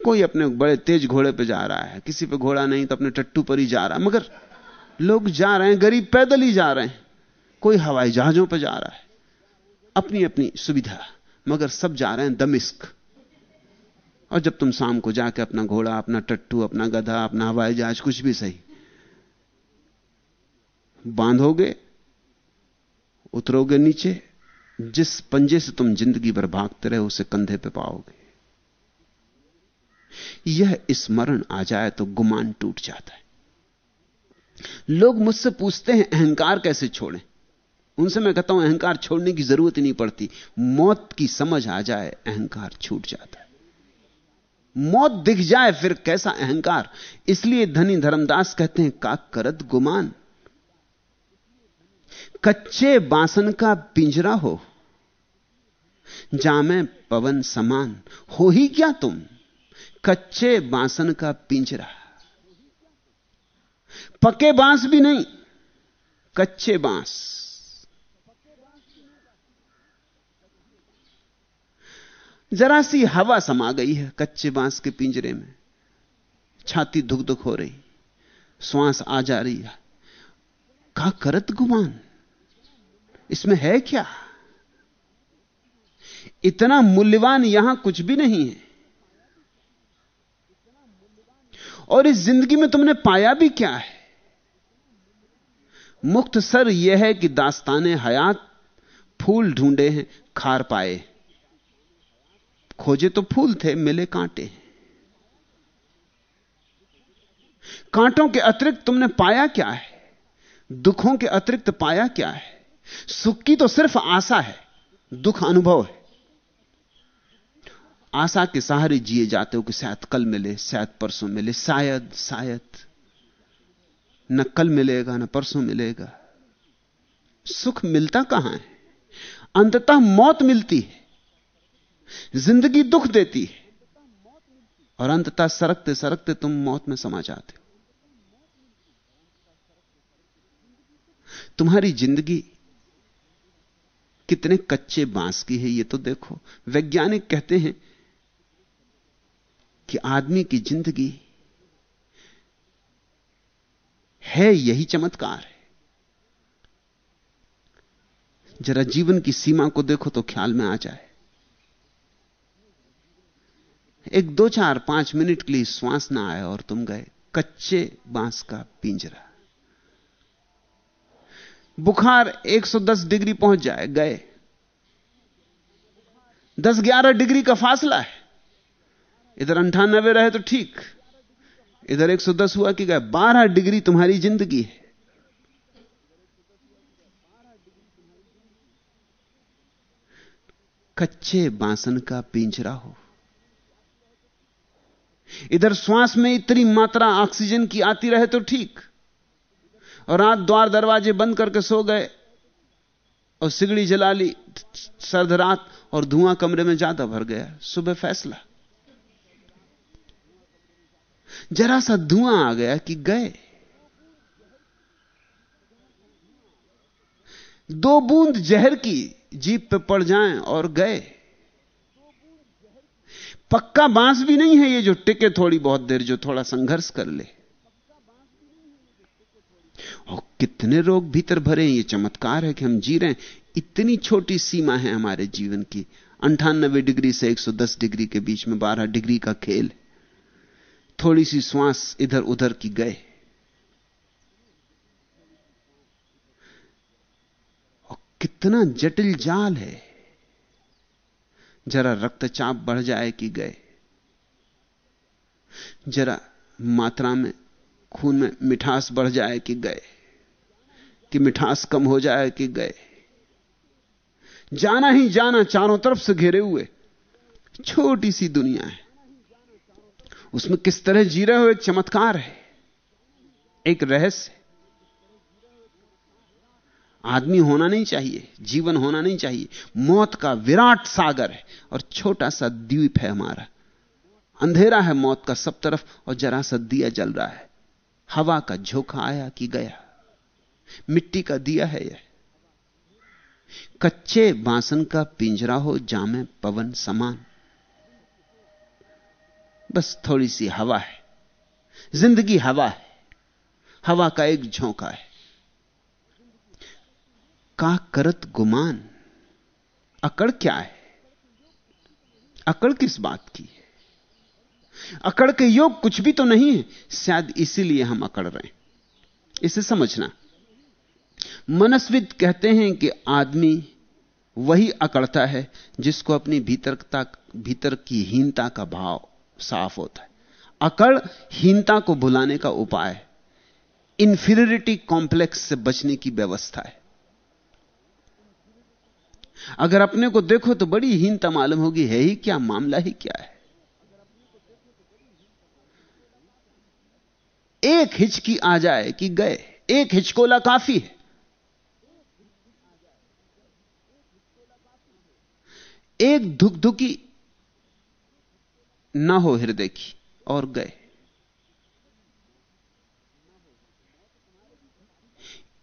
कोई अपने बड़े तेज घोड़े पे जा रहा है, किसी पे घोड़ा नहीं तो अपने टट्टू पर ही जा रहा है, मगर लोग जा रहे हैं, गरीब पैदल ही जा रहे हैं। कोई हवाई जहाजों पर जा रहा है अपनी अपनी सुविधा, मगर सब जा रहे हैं दमिश्क। और जब तुम शाम को जाके अपना घोड़ा, अपना टट्टू, अपना गधा, अपना हवाई जहाज़, कुछ भी सही, बांधोगे, उतरोगे नीचे, जिस पंजे से तुम ज़िंदगी भर भागते रहे, उसे कंधे पे पाओगे। यह स्मरण आ जाए तो गुमान टूट जाता है। लोग मुझसे पूछते हैं, अहंकार कैसे छोड़ें? उनसे मैं कहता हूँ, अहंकार छोड़ने की ज़रूरत ही नहीं पड़ती। मौत की समझ आ जाए, अहंकार छूट जाता है। मौत दिख जाए फिर कैसा अहंकार? इसलिए धनी धर्मदास कहते हैं, का करत गुमान? कच्चे बासन का पिंजरा हो, जामे पवन समान, हो ही क्या तुम? कच्चे बासन का पिंजरा, पके बाँस भी नहीं, कच्चे बाँस जरा सी हवा समा गई है कच्चे बाँस के पिंजरे में। छाती धुक धुक हो रही, श्वास आ जा रही है। का करत गुमान? इसमें है क्या? इतना मूल्यवान यहाँ कुछ भी नहीं है। और इस ज़िंदगी में तुमने पाया भी क्या है? मुक्त सर यह है कि दास्ताने हयात फूल ढूंढे हैं, खार पाए। खोजे तो फूल थे, मिले कांटे। कांटों के अतिरिक्त तुमने पाया क्या है? दुखों के अतिरिक्त पाया क्या है? सुख की तो सिर्फ़ आशा है, दुख अनुभव है। आशा के सहारे जिए जाते हो कि शायद कल मिले, शायद परसों मिले, शायद शायद। न कल मिलेगा, न परसों मिलेगा। सुख मिलता कहाँ है? अंततः मौत मिलती है। ज़िंदगी दुख देती है। और अंततः सरकते सरकते तुम मौत में समा जाते हो। तुम्हारी ज़िंदगी कितने कच्चे बाँस की है ये तो देखो। वैज्ञानिक कहते हैं कि आदमी की ज़िंदगी है यही चमत्कार है। जरा जीवन की सीमा को देखो तो ख्याल में आ जाए। एक दो चार पाँच मिनट के लिए श्वास ना आए और तुम गए। कच्चे बाँस का पिंजरा। बुखार 110 डिग्री पहुँच जाए, गए। 10-11 डिग्री का फासला है। इधर अंठानबे रहे तो ठीक। इधर 110 हुआ कि गए 12 डिग्री तुम्हारी ज़िंदगी है। कच्चे बांसन का पिंजरा हो। इधर श्वास में इतनी मात्रा ऑक्सीजन की आती रहे तो ठीक। और रात द्वार दरवाजे बंद करके सो गए और सिगड़ी जला ली, सर्द रात, और धुआँ कमरे में ज़्यादा भर गया। सुबह फैसला। जरा सा धुआँ आ गया कि गए। दो बूंद जहर की जीप पे पड़ जाएँ और गए। पक्का बाँस भी नहीं है ये जो टिके थोड़ी बहुत देर, जो थोड़ा संघर्ष कर ले। और कितने रोग भीतर भरे हैं, ये चमत्कार है कि हम जी रहे हैं। इतनी छोटी सीमा है हमारे जीवन की। अंठानबे डिग्री से 110 डिग्री के बीच में 12 डिग्री का खेल। थोड़ी सी श्वास इधर उधर की गए। और कितना जटिल जाल है। जरा रक्तचाप बढ़ जाए कि गए। जरा मात्रा में, खून में मिठास बढ़ जाए कि गए। कि मिठास कम हो जाए कि गए। जाना ही जाना चारों तरफ़ से घेरे हुए। छोटी सी दुनिया है। उसमें किस तरह जी रहे हो एक चमत्कार है। एक रहस्य आदमी होना नहीं चाहिए, जीवन होना नहीं चाहिए। मौत का विराट सागर है और छोटा सा द्वीप है हमारा। अंधेरा है मौत का सब तरफ़ और जरा सा दिया जल रहा है। हवा का झोंका आया कि गया। मिट्टी का दिया है यह। कच्चे बांसन का पिंजरा हो, जामे पवन समान। बस थोड़ी सी हवा है। ज़िंदगी हवा है। हवा का एक झोंका है। का करत गुमान। अकड़ क्या है? अकड़ किस बात की है? अकड़ के योग कुछ भी तो नहीं है, शायद इसीलिए हम अकड़ रहे हैं। इसे समझना। मनस्विद कहते हैं कि आदमी वही अकड़ता है जिसको अपनी भीतरता भीतर की हीनता का भाव साफ़ होता है। अकड़ हीनता को भुलाने का उपाय है। इंफीरियरिटी कॉम्प्लेक्स से बचने की व्यवस्था है। अगर अपने को देखो तो बड़ी हीनता मालूम होगी, है ही क्या, मामला ही क्या है? एक हिचकी आ जाए कि गए, एक हिचकोला काफ़ी है। एक धुकधुकी ना हो हृदय की और गए।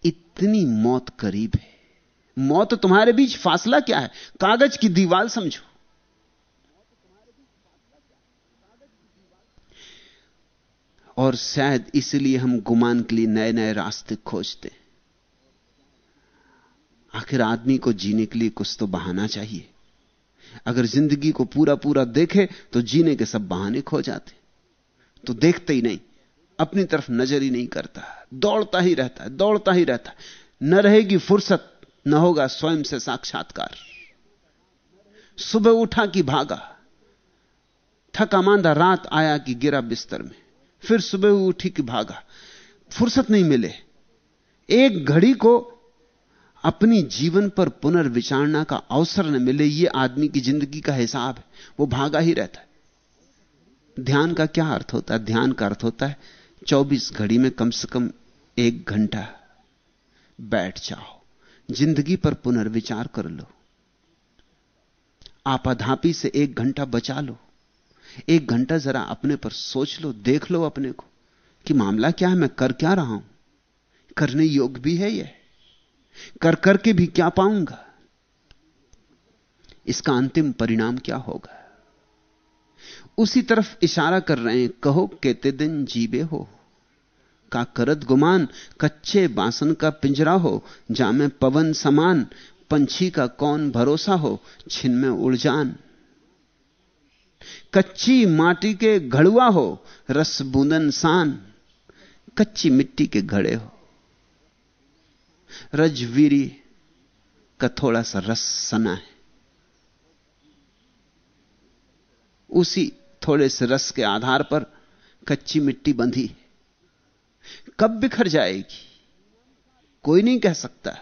इतनी मौत करीब है। मौत तुम्हारे बीच फासला क्या है? कागज़ की दीवार समझो। और शायद इसलिए हम गुमान के लिए नए नए रास्ते खोजते। आखिर आदमी को जीने के लिए कुछ तो बहाना चाहिए। अगर ज़िंदगी को पूरा पूरा देखे तो जीने के सब बहाने खो जाते। तो देखते ही नहीं, अपनी तरफ़ नज़र ही नहीं करता। दौड़ता ही रहता है, दौड़ता ही रहता है। न रहेगी फुर्सत न होगा स्वयं से साक्षात्कार। सुबह उठा कि भागा, थका मांदा रात आया कि गिरा बिस्तर में, फिर सुबह उठी कि भागा। फुर्सत नहीं मिले। एक घड़ी को अपनी जीवन पर पुनर्विचारना का अवसर न मिले यह आदमी की ज़िंदगी का हिसाब है, वो भागा ही रहता है। ध्यान का क्या अर्थ होता है? ध्यान का अर्थ होता है 24 घड़ी में कम से कम एक घंटा बैठ जाओ। ज़िंदगी पर पुनर्विचार कर लो। आपाधापी से एक घंटा बचा लो। एक घंटा जरा अपने पर सोच लो, देख लो अपने को कि मामला क्या है, मैं कर क्या रहा हूँ। करने योग्य भी है यह। कर करके भी क्या पाऊँगा? इसका अंतिम परिणाम क्या होगा? उसी तरफ़ इशारा कर रहे हैं, कहो, केते दिन जीवे हो। का करत गुमान, कच्चे बासन का पिंजरा हो जामे पवन समान, पंछी का कौन भरोसा हो, छिन में उड़जान कच्ची माटी के घड़ुआ हो, रस बूंदन सान, कच्ची मिट्टी के घड़े हो। रजवीरी का थोड़ा सा रस सना है। उसी थोड़े से रस के आधार पर कच्ची मिट्टी बंधी कब बिखर जाएगी? कोई नहीं कह सकता।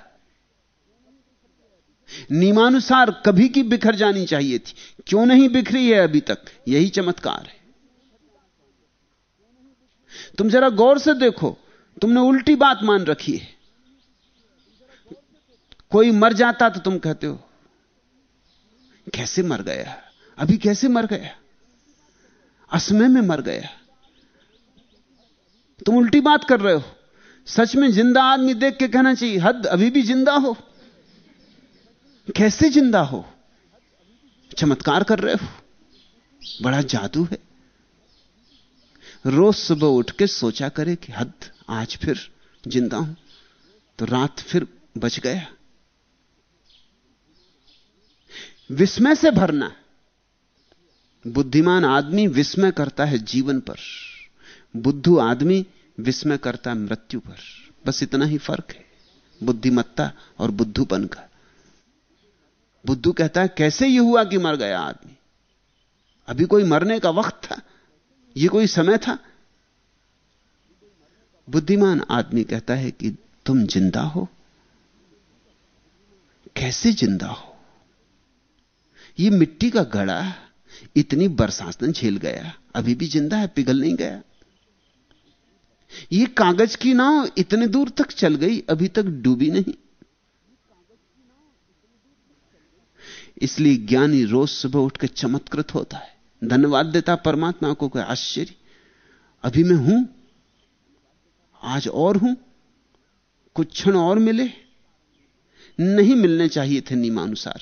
नियमानुसार कभी की बिखर जानी चाहिए थी। क्यों नहीं बिखरी है अभी तक? यही चमत्कार है। तुम जरा गौर से देखो, तुमने उल्टी बात मान रखी है। कोई मर जाता तो तुम कहते हो, कैसे मर गया? अभी कैसे मर गया? असमय में मर गया। तुम उल्टी बात कर रहे हो। सच में ज़िंदा आदमी देख के कहना चाहिए, हद, अभी भी ज़िंदा हो। कैसे ज़िंदा हो? चमत्कार कर रहे हो। बड़ा जादू है। रोज सुबह उठ के सोचा करे कि हद, आज फिर ज़िंदा हूँ। तो रात फिर बच गया। विस्मय से भरना। बुद्धिमान आदमी विस्मय करता है जीवन पर। बुद्धू आदमी विस्मय करता मृत्यु पर। बस इतना ही फ़र्क है, बुद्धिमत्ता और बुद्धूपन का। बुद्धू कहता है, कैसे यह हुआ कि मर गया आदमी? अभी कोई मरने का वक्त था यह कोई समय था? बुद्धिमान आदमी कहता है कि, तुम ज़िंदा हो? कैसे ज़िंदा हो? यह मिट्टी का घड़ा इतनी बरसात झेल गया, अभी भी ज़िंदा है, पिघल नहीं गया। यह कागज़ की नाव इतने दूर तक चल गई, अभी तक डूबी नहीं। इसलिए ज्ञानी रोज सुबह उठकर चमत्कृत होता है। धन्यवाद देता परमात्मा को, कोई आश्चर्य। अभी मैं हूँ, आज और हूँ, कुछ क्षण और मिले। नहीं मिलने चाहिए थे नियमानुसार।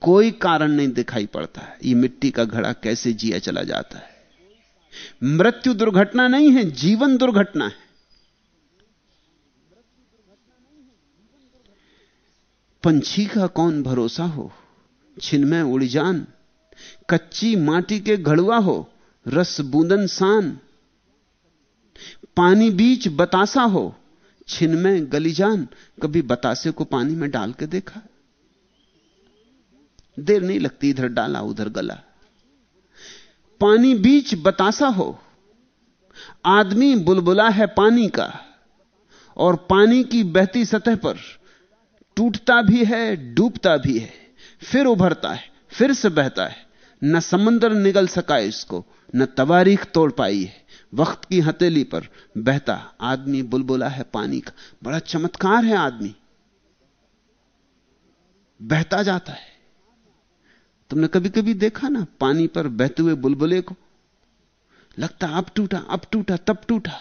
कोई कारण नहीं दिखाई पड़ता। है ये मिट्टी का घड़ा कैसे जिया चला जाता है? मृत्यु दुर्घटना नहीं है, जीवन दुर्घटना है। पंछी का कौन भरोसा हो? छिन उड़ जान कच्ची माटी के घड़ुआ हो, रस बूंदन सान। पानी बीच बतासा हो छिन में गली जान कभी बतासे को पानी में डाल के देखा? देर नहीं लगती इधर डाला, उधर गला। पानी बीच बतासा हो। आदमी बुलबुला है पानी का और पानी की बहती सतह पर टूटता भी है, डूबता भी है, फिर उभरता है, फिर से बहता है। न समंदर निगल सका इसको, न तबारीख तोड़ पाई है। वक्त की हथेली पर बहता आदमी बुलबुला है पानी का। बड़ा चमत्कार है आदमी। बहता जाता है। तुमने कभी कभी देखा ना, पानी पर बहते हुए बुलबुले को? लगता अब टूटा अब टूटा, तब टूटा,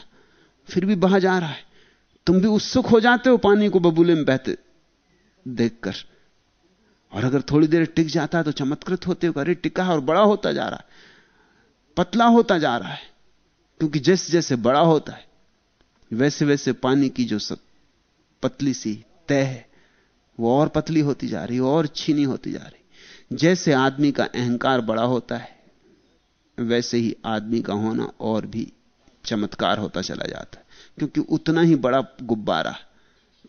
फिर भी बहा जा रहा है। तुम भी उत्सुक हो जाते हो पानी को बबूले में बहते, देखकर। और अगर थोड़ी देर टिक जाता है तो चमत्कृत होते हो अरे, टिका और बड़ा होता जा रहा है। पतला होता जा रहा है, क्योंकि जैसे जैसे बड़ा होता है वैसे वैसे पानी की जो सब पतली सी तय है, वो और पतली होती जा रही और छीनी होती जा रही। जैसे आदमी का अहंकार बड़ा होता है, वैसे ही आदमी का होना और भी चमत्कार होता चला जाता है। क्योंकि उतना ही बड़ा गुब्बारा,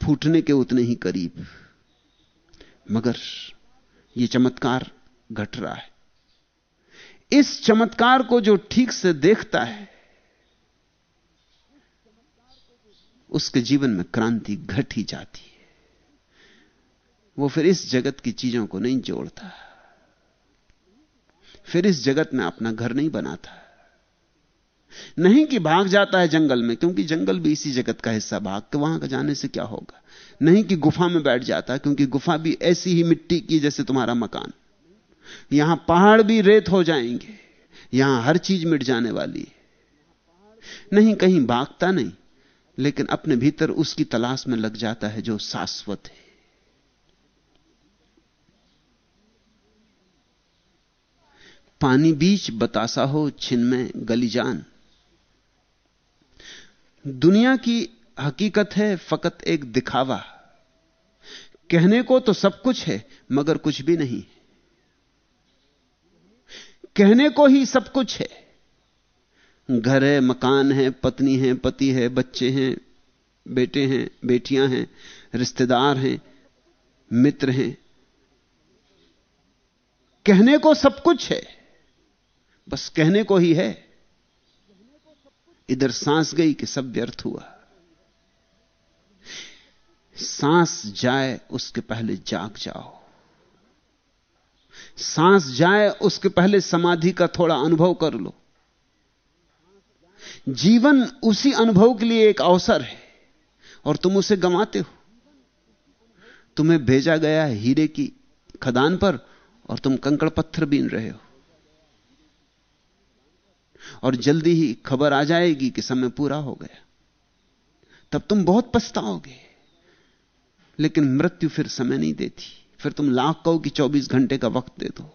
फूटने के उतने ही करीब। मगर यह चमत्कार घट रहा है। इस चमत्कार को जो ठीक से देखता है, उसके जीवन में क्रांति घट ही जाती है। वो फिर इस जगत की चीज़ों को नहीं जोड़ता। फिर इस जगत में अपना घर नहीं बनाता। नहीं कि भाग जाता है जंगल में, क्योंकि जंगल भी इसी जगत का हिस्सा भाग के वहाँ का जाने से क्या होगा? नहीं कि गुफा में बैठ जाता, क्योंकि गुफा भी ऐसी ही मिट्टी की जैसे तुम्हारा मकान। यहाँ पहाड़ भी रेत हो जाएँगे, यहाँ हर चीज़ मिट जाने वाली है। नहीं, कहीं भागता नहीं, लेकिन अपने भीतर उसकी तलाश में लग जाता है जो शाश्वत है। पानी बीच बतासा हो, छिन में गली जान। दुनिया की हकीकत है फकत एक दिखावा। कहने को तो सब कुछ है, मगर कुछ भी नहीं। कहने को ही सब कुछ है। घर है, मकान है, पत्नी है, पति है, बच्चे हैं, बेटे हैं, बेटियाँ हैं, रिश्तेदार हैं, मित्र हैं। कहने को सब कुछ है। बस कहने को ही है। इधर सांस गई कि सब व्यर्थ हुआ। सांस जाए, उसके पहले जाग जाओ। सांस जाए, उसके पहले समाधि का थोड़ा अनुभव कर लो। जीवन उसी अनुभव के लिए एक अवसर है, और तुम उसे गंवाते हो। तुम्हें भेजा गया है हीरे की खदान पर, और तुम कंकड़ पत्थर बीन रहे हो। और जल्दी ही खबर आ जाएगी कि समय पूरा हो गया। तब तुम बहुत पछताओगे। लेकिन मृत्यु फिर समय नहीं देती। फिर तुम लाख कहो कि 24 घंटे का वक्त दे दो।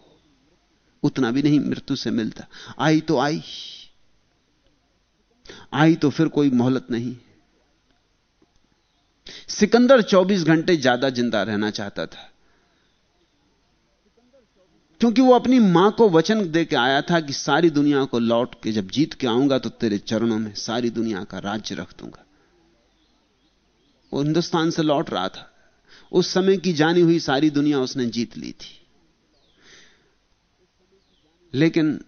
उतना भी नहीं मृत्यु से मिलता। आई तो आई। आई तो फिर कोई मोहलत नहीं। सिकंदर 24 घंटे ज़्यादा ज़िंदा रहना चाहता था। क्योंकि वो अपनी माँ को वचन दे के आया था कि सारी दुनिया को लौट के जब जीत के आऊँगा तो तेरे चरणों में सारी दुनिया का राज्य रख दूँगा। वो हिंदुस्तान से लौट रहा था। उस समय की जानी हुई सारी दुनिया उसने जीत ली थी। लेकिन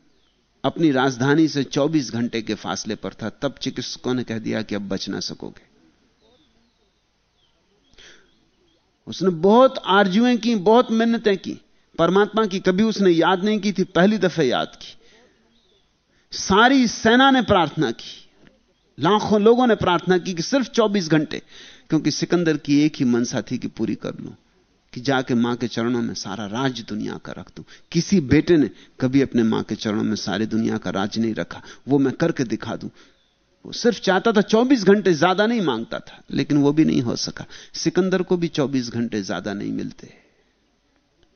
अपनी राजधानी से 24 घंटे के फासले पर था। तब चिकित्सकों ने कह दिया कि अब बच ना सकोगे। उसने बहुत आरजुएँ की, बहुत मिन्नतें की। परमात्मा की कभी उसने याद नहीं की थी, पहली दफे याद की। सारी सेना ने प्रार्थना की। लाखों लोगों ने प्रार्थना की कि सिर्फ़ 24 घंटे, क्योंकि सिकंदर की एक ही मनसा थी कि पूरी कर लूँ, कि जाके माँ के चरणों में सारा राज्य दुनिया का रख दूँ। किसी बेटे ने कभी अपने माँ के चरणों में सारी दुनिया का राज्य नहीं रखा। वो मैं करके दिखा दूँ। वो सिर्फ़ चाहता था 24 घंटे ज़्यादा नहीं माँगता था, लेकिन वो भी नहीं हो सका। सिकंदर को भी 24 घंटे ज़्यादा नहीं मिलते।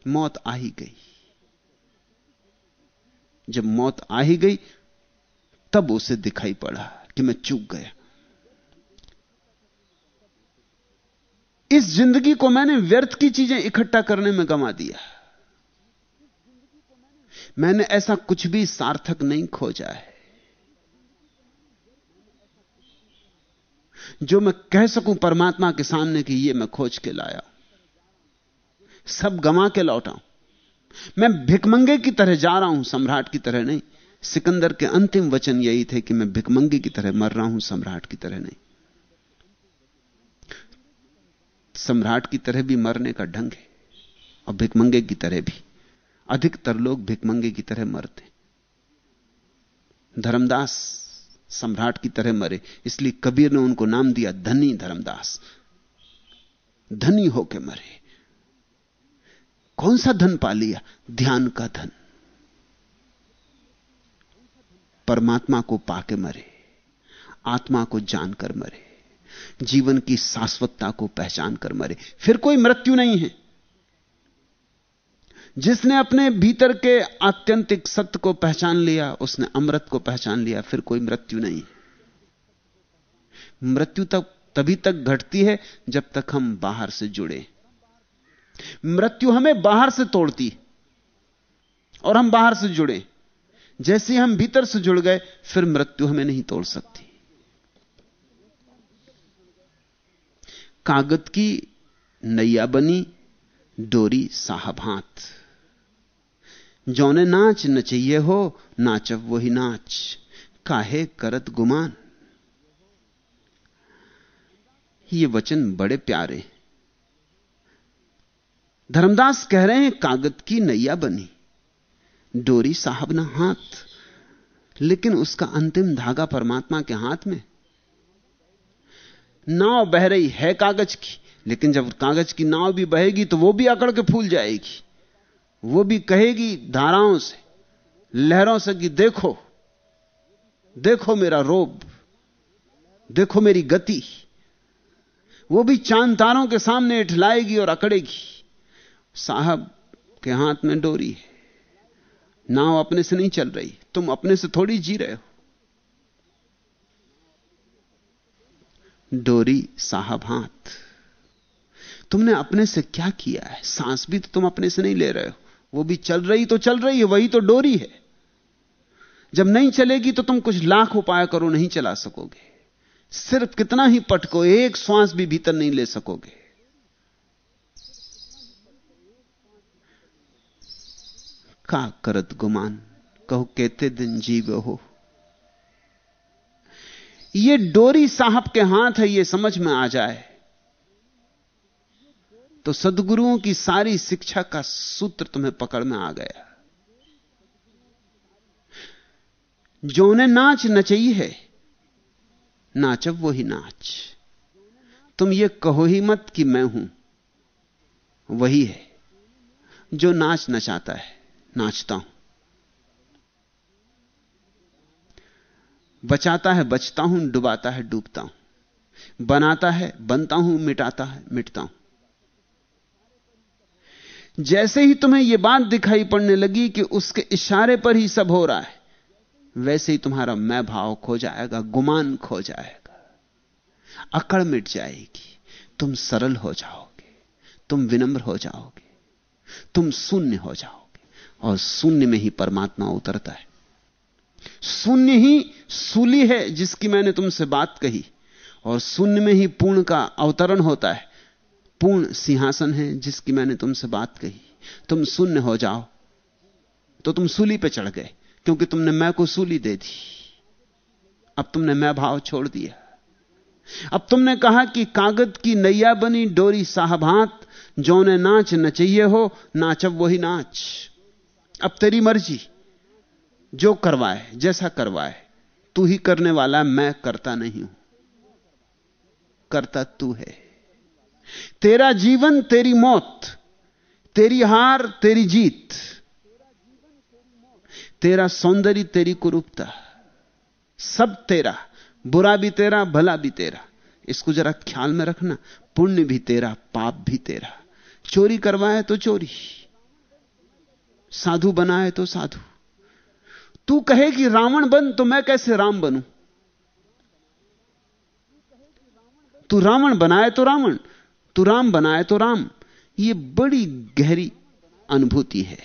मौत आ ही गई। जब मौत आ ही गई, तब उसे दिखाई पड़ा कि मैं चूक गया। इस ज़िंदगी को मैंने व्यर्थ की चीज़ें इकट्ठा करने में गंवा दिया। मैंने ऐसा कुछ भी सार्थक नहीं खोजा है। जो मैं कह सकूँ परमात्मा के सामने कि यह मैं खोज के लाया सब गंवा के लौटा मैं भिकमंगे की तरह जा रहा हूँ, सम्राट की तरह नहीं। सिकंदर के अंतिम वचन यही थे कि मैं भिकमंगे की तरह मर रहा हूँ, सम्राट की तरह नहीं। सम्राट की तरह भी मरने का ढंग है, और भिकमंगे की तरह भी। अधिकतर लोग भिकमंगे की तरह मरते धर्मदास सम्राट की तरह मरे, इसलिए कबीर ने उनको नाम दिया धनी धर्मदास। धनी होके मरे। कौन सा धन पा लिया? ध्यान का धन। परमात्मा को पाके मरे, आत्मा को जानकर मरे, जीवन की शाश्वतता को पहचान कर मरे। फिर कोई मृत्यु नहीं है। जिसने अपने भीतर के आत्यंतिक सत्य को पहचान लिया, उसने अमृत को पहचान लिया, फिर कोई मृत्यु नहीं मृत्यु तक तभी तक घटती है जब तक हम बाहर से जुड़े। मृत्यु हमें बाहर से तोड़ती और हम बाहर से जुड़े। जैसे हम भीतर से जुड़ गए, फिर मृत्यु हमें नहीं तोड़ सकती। कागज़ की नैया बनी, डोरी साहब हाथ। जौने नाच नचइये हो नाचब वही नाच। काहे करत गुमान। ये वचन बड़े प्यारे धर्मदास कह रहे हैं कागज़ की नैया बनी, डोरी साहब ना हाथ, लेकिन उसका अंतिम धागा परमात्मा के हाथ में। नाव बह रही है कागज़ की, लेकिन जब कागज़ की नाव भी बहेगी तो वो भी अकड़ के फूल जाएगी। वो भी कहेगी धाराओं से, लहरों से कि देखो देखो मेरा रोब, देखो मेरी गति। वो भी चाँद तारों के सामने इठलाएगी और अकड़ेगी। साहब के हाथ में डोरी है। नाव अपने से नहीं चल रही। तुम अपने से थोड़ी जी रहे हो। डोरी, साहब हाथ। तुमने अपने से क्या किया है? सांस भी तो तुम अपने से नहीं ले रहे हो। वो भी चल रही तो चल रही है, वही तो डोरी है। जब नहीं चलेगी तो तुम कुछ लाख उपाय करो, नहीं चला सकोगे। सिर्फ़ कितना ही पटको, एक श्वास भी भीतर नहीं ले सकोगे। का करत गुमान, कहो कहते दिन जीव हो। ये डोरी साहब के हाथ है, ये समझ में आ जाए। तो सदगुरुओं की सारी शिक्षा का सूत्र तुम्हें पकड़ में आ गया। जो उन्हें नाच नचई है, नाचब वही नाच। तुम ये कहो ही मत कि मैं हूँ, वही है, जो नाच नचाता है। नाचता हूँ। बचाता है, बचता हूँ, डुबाता है, डूबता हूँ। बनाता है, बनता हूँ, मिटाता है, मिटता हूँ। जैसे ही तुम्हें यह बात दिखाई पड़ने लगी कि उसके इशारे पर ही सब हो रहा है, वैसे ही तुम्हारा मैं भाव खो जाएगा, गुमान खो जाएगा। अकड़ मिट जाएगी। तुम सरल हो जाओगे, तुम विनम्र हो जाओगे, तुम शून्य हो जाओगे। और शून्य में ही परमात्मा उतरता है। शून्य ही सूली है जिसकी मैंने तुमसे बात कही, और शून्य में ही पूर्ण का अवतरण होता है। पूर्ण सिंहासन है जिसकी मैंने तुमसे बात कही। तुम शून्य हो जाओ तो तुम सूली पे चढ़ गए, क्योंकि तुमने मैं को सूली दे दी। अब तुमने मैं भाव छोड़ दिया। अब तुमने कहा कि कागज़ की नैया बनी डोरी साहब हाथ, जो ने नाच नचइये हो, नाचब वही नाच। अब तेरी मर्ज़ी, जो करवाए, जैसा करवाए, तू ही करने वाला, मैं करता नहीं हूँ। करता तू है। तेरा जीवन, तेरी मौत, तेरी हार, तेरी जीत, तेरा सौंदर्य, तेरी कुरूपता, सब तेरा, बुरा भी तेरा, भला भी तेरा। इसको जरा ख्याल में रखना, पुण्य भी तेरा, पाप भी तेरा। चोरी करवाए तो चोरी। साधु बनाए तो साधु। तू कहे कि रावण बन तो मैं कैसे राम बनूं? तू रावण बनाए तो रावण, तू राम बनाए तो राम। ये बड़ी गहरी अनुभूति है।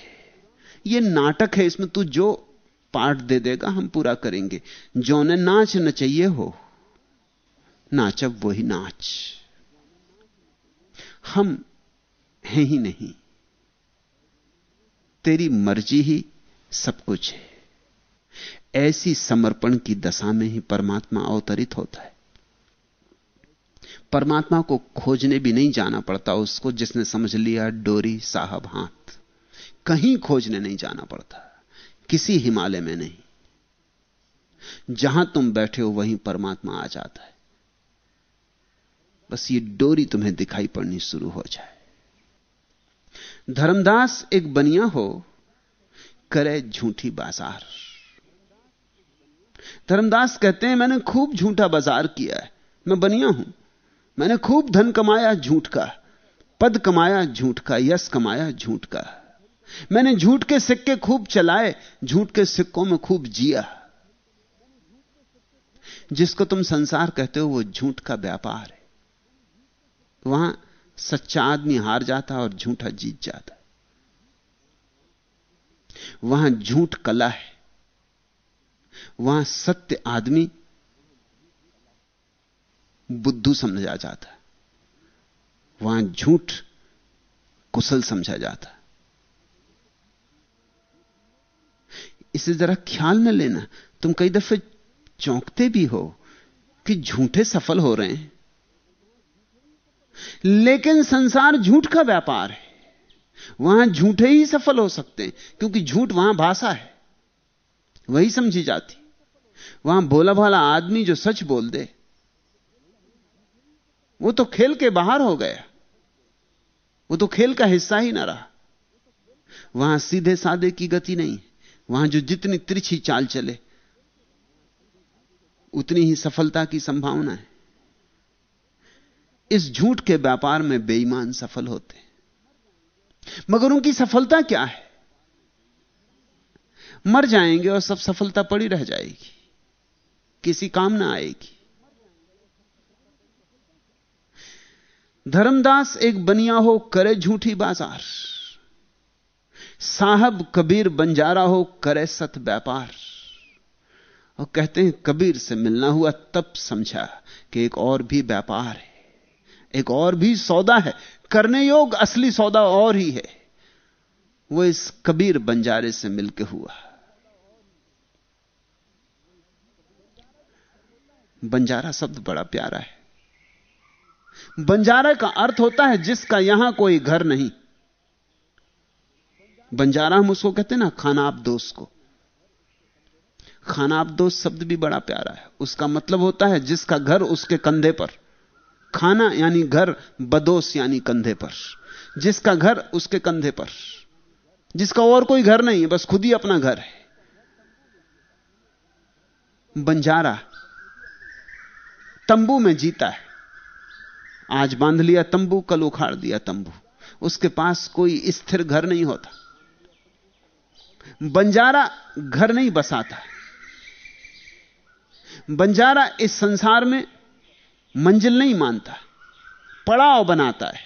ये नाटक है, इसमें तू जो पार्ट दे देगा, हम पूरा करेंगे। जो ने नाच, न चाहिए हो, नाचब वही नाच। हम हैं ही नहीं। तेरी मर्ज़ी ही सब कुछ है। ऐसी समर्पण की दशा में ही परमात्मा अवतरित होता है। परमात्मा को खोजने भी नहीं जाना पड़ता उसको, जिसने समझ लिया डोरी साहब हाथ। कहीं खोजने नहीं जाना पड़ता, किसी हिमालय में नहीं। जहाँ तुम बैठे हो, वहीं परमात्मा आ जाता है। बस ये डोरी तुम्हें दिखाई पड़नी शुरू हो जाए। धर्मदास एक बनिया हो, करे झूठी बाज़ार। धर्मदास कहते हैं, मैंने खूब झूठा बाज़ार किया है, मैं बनिया हूँ। मैंने खूब धन कमाया झूठ का, पद कमाया झूठ का, यश कमाया झूठ का। मैंने झूठ के सिक्के खूब चलाए, झूठ के सिक्कों में खूब जिया। जिसको तुम संसार कहते हो, वो झूठ का व्यापार है। वहाँ सच्चा आदमी हार जाता और झूठा जीत जाता। वहाँ झूठ कला है। वहाँ सत्य आदमी बुद्धू समझा जाता। वहाँ झूठ कुशल समझा जाता। इसे जरा ख्याल न लेना। तुम कई दफे चौंकते भी हो कि झूठे सफल हो रहे हैं। लेकिन संसार झूठ का व्यापार है। वहाँ झूठे ही सफल हो सकते हैं, क्योंकि झूठ वहाँ भाषा है। वही समझी जाती। वहाँ भोला भाला आदमी जो सच बोल दे, वो तो खेल के बाहर हो गया। वो तो खेल का हिस्सा ही ना रहा। वहाँ सीधे साधे की गति नहीं वहाँ जो जितनी तिरछी चाल चले, उतनी ही सफलता की संभावना है। इस झूठ के व्यापार में बेईमान सफल होते मगर उनकी सफलता क्या है? मर जाएँगे और सब सफलता पड़ी रह जाएगी। किसी काम ना आएगी। धर्मदास एक बनिया हो करे झूठी बाज़ार। साहब कबीर बंजारा हो, करे सत व्यापार। और कहते हैं, कबीर से मिलना हुआ तब समझा कि एक और भी व्यापार है। एक और भी सौदा है। करने योग असली सौदा और ही है। वो इस कबीर बंजारे से मिलके हुआ। बंजारा शब्द बड़ा प्यारा है। बंजारा का अर्थ होता है जिसका यहाँ कोई घर नहीं। बंजारा हम उसको कहते हैं ना खानाब दोस्त को। खानाब दोस्त शब्द भी बड़ा प्यारा है। उसका मतलब होता है जिसका घर उसके कंधे पर। खाना यानी घर बदोस यानी कंधे पर। जिसका घर उसके कंधे पर। जिसका और कोई घर नहीं है, बस खुद ही अपना घर है। बंजारा तंबू में जीता है। आज बाँध लिया तंबू, कल उखाड़ दिया तंबू। उसके पास कोई स्थिर घर नहीं होता। बंजारा घर नहीं बसाता बंजारा इस संसार में मंजिल नहीं मानता, पड़ाव बनाता है।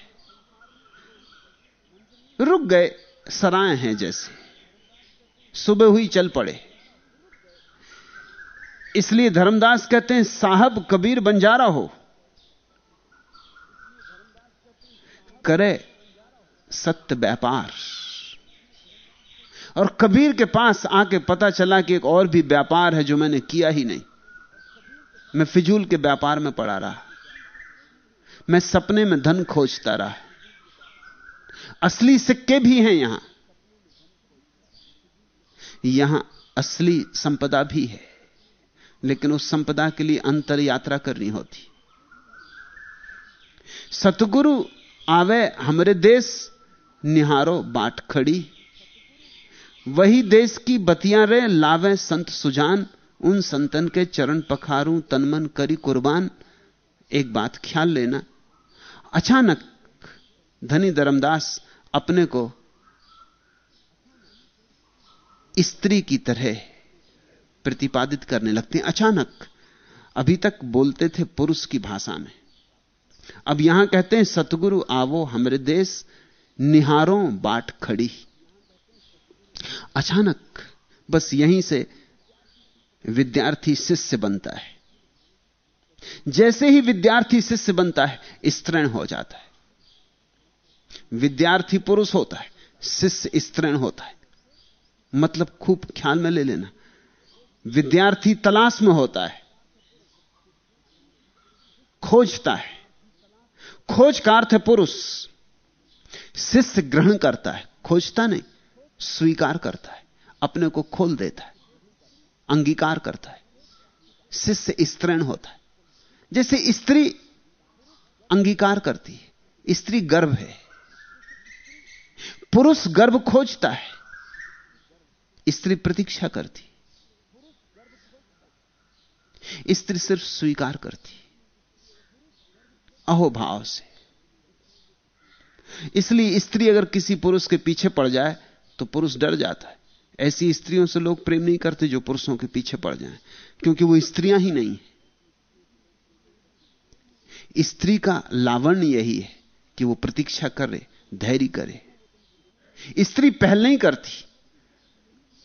रुक गए, सराय हैं जैसे, सुबह हुई चल पड़े। इसलिए धर्मदास कहते हैं, साहब कबीर बंजारा हो। करे सत्य व्यापार। और कबीर के पास आके पता चला कि एक और भी व्यापार है जो मैंने किया ही नहीं। मैं फिजूल के व्यापार में पड़ा रहा। मैं सपने में धन खोजता रहा। असली सिक्के भी हैं यहाँ। यहाँ असली संपदा भी है, लेकिन उस संपदा के लिए अंतर यात्रा करनी होती। सतगुरु आवे, हमरे देश निहारो बाट खड़ी। वही देश की बतियाँ रे लावे संत सुजान। उन संतन के चरण पखारू तनमन करी कुर्बान। एक बात ख्याल लेना। अचानक धनी धर्मदास अपने को स्त्री की तरह प्रतिपादित करने लगते हैं। अचानक अभी तक बोलते थे पुरुष की भाषा में। अब यहाँ कहते हैं, सतगुरु आवो हमरे देश, निहारों बाट खड़ी। अचानक बस यहीं से विद्यार्थी शिष्य बनता है। जैसे ही विद्यार्थी शिष्य बनता है स्त्रीण हो जाता है। विद्यार्थी पुरुष होता है, शिष्य स्त्रीण होता है। मतलब खूब ख्याल में ले लेना। विद्यार्थी तलाश में होता है, खोजता है। खोज का अर्थ है पुरुष। शिष्य ग्रहण करता है, खोजता नहीं, स्वीकार करता है, अपने को खोल देता है। अंगीकार करता है। शिष्य स्त्रीण होता है। जैसे स्त्री अंगीकार करती है, स्त्री गर्भ है। पुरुष गर्भ खोजता है, स्त्री प्रतीक्षा करती स्त्री सिर्फ़ स्वीकार करती अहोभाव से। इसलिए स्त्री अगर किसी पुरुष के पीछे पड़ जाए तो पुरुष डर जाता है। ऐसी स्त्रियों से लोग प्रेम नहीं करते जो पुरुषों के पीछे पड़ जाएँ, क्योंकि वो स्त्रियाँ ही नहीं है। स्त्री का लावण्य यही है कि वो प्रतीक्षा करे, धैर्य करे। स्त्री पहल नहीं करती।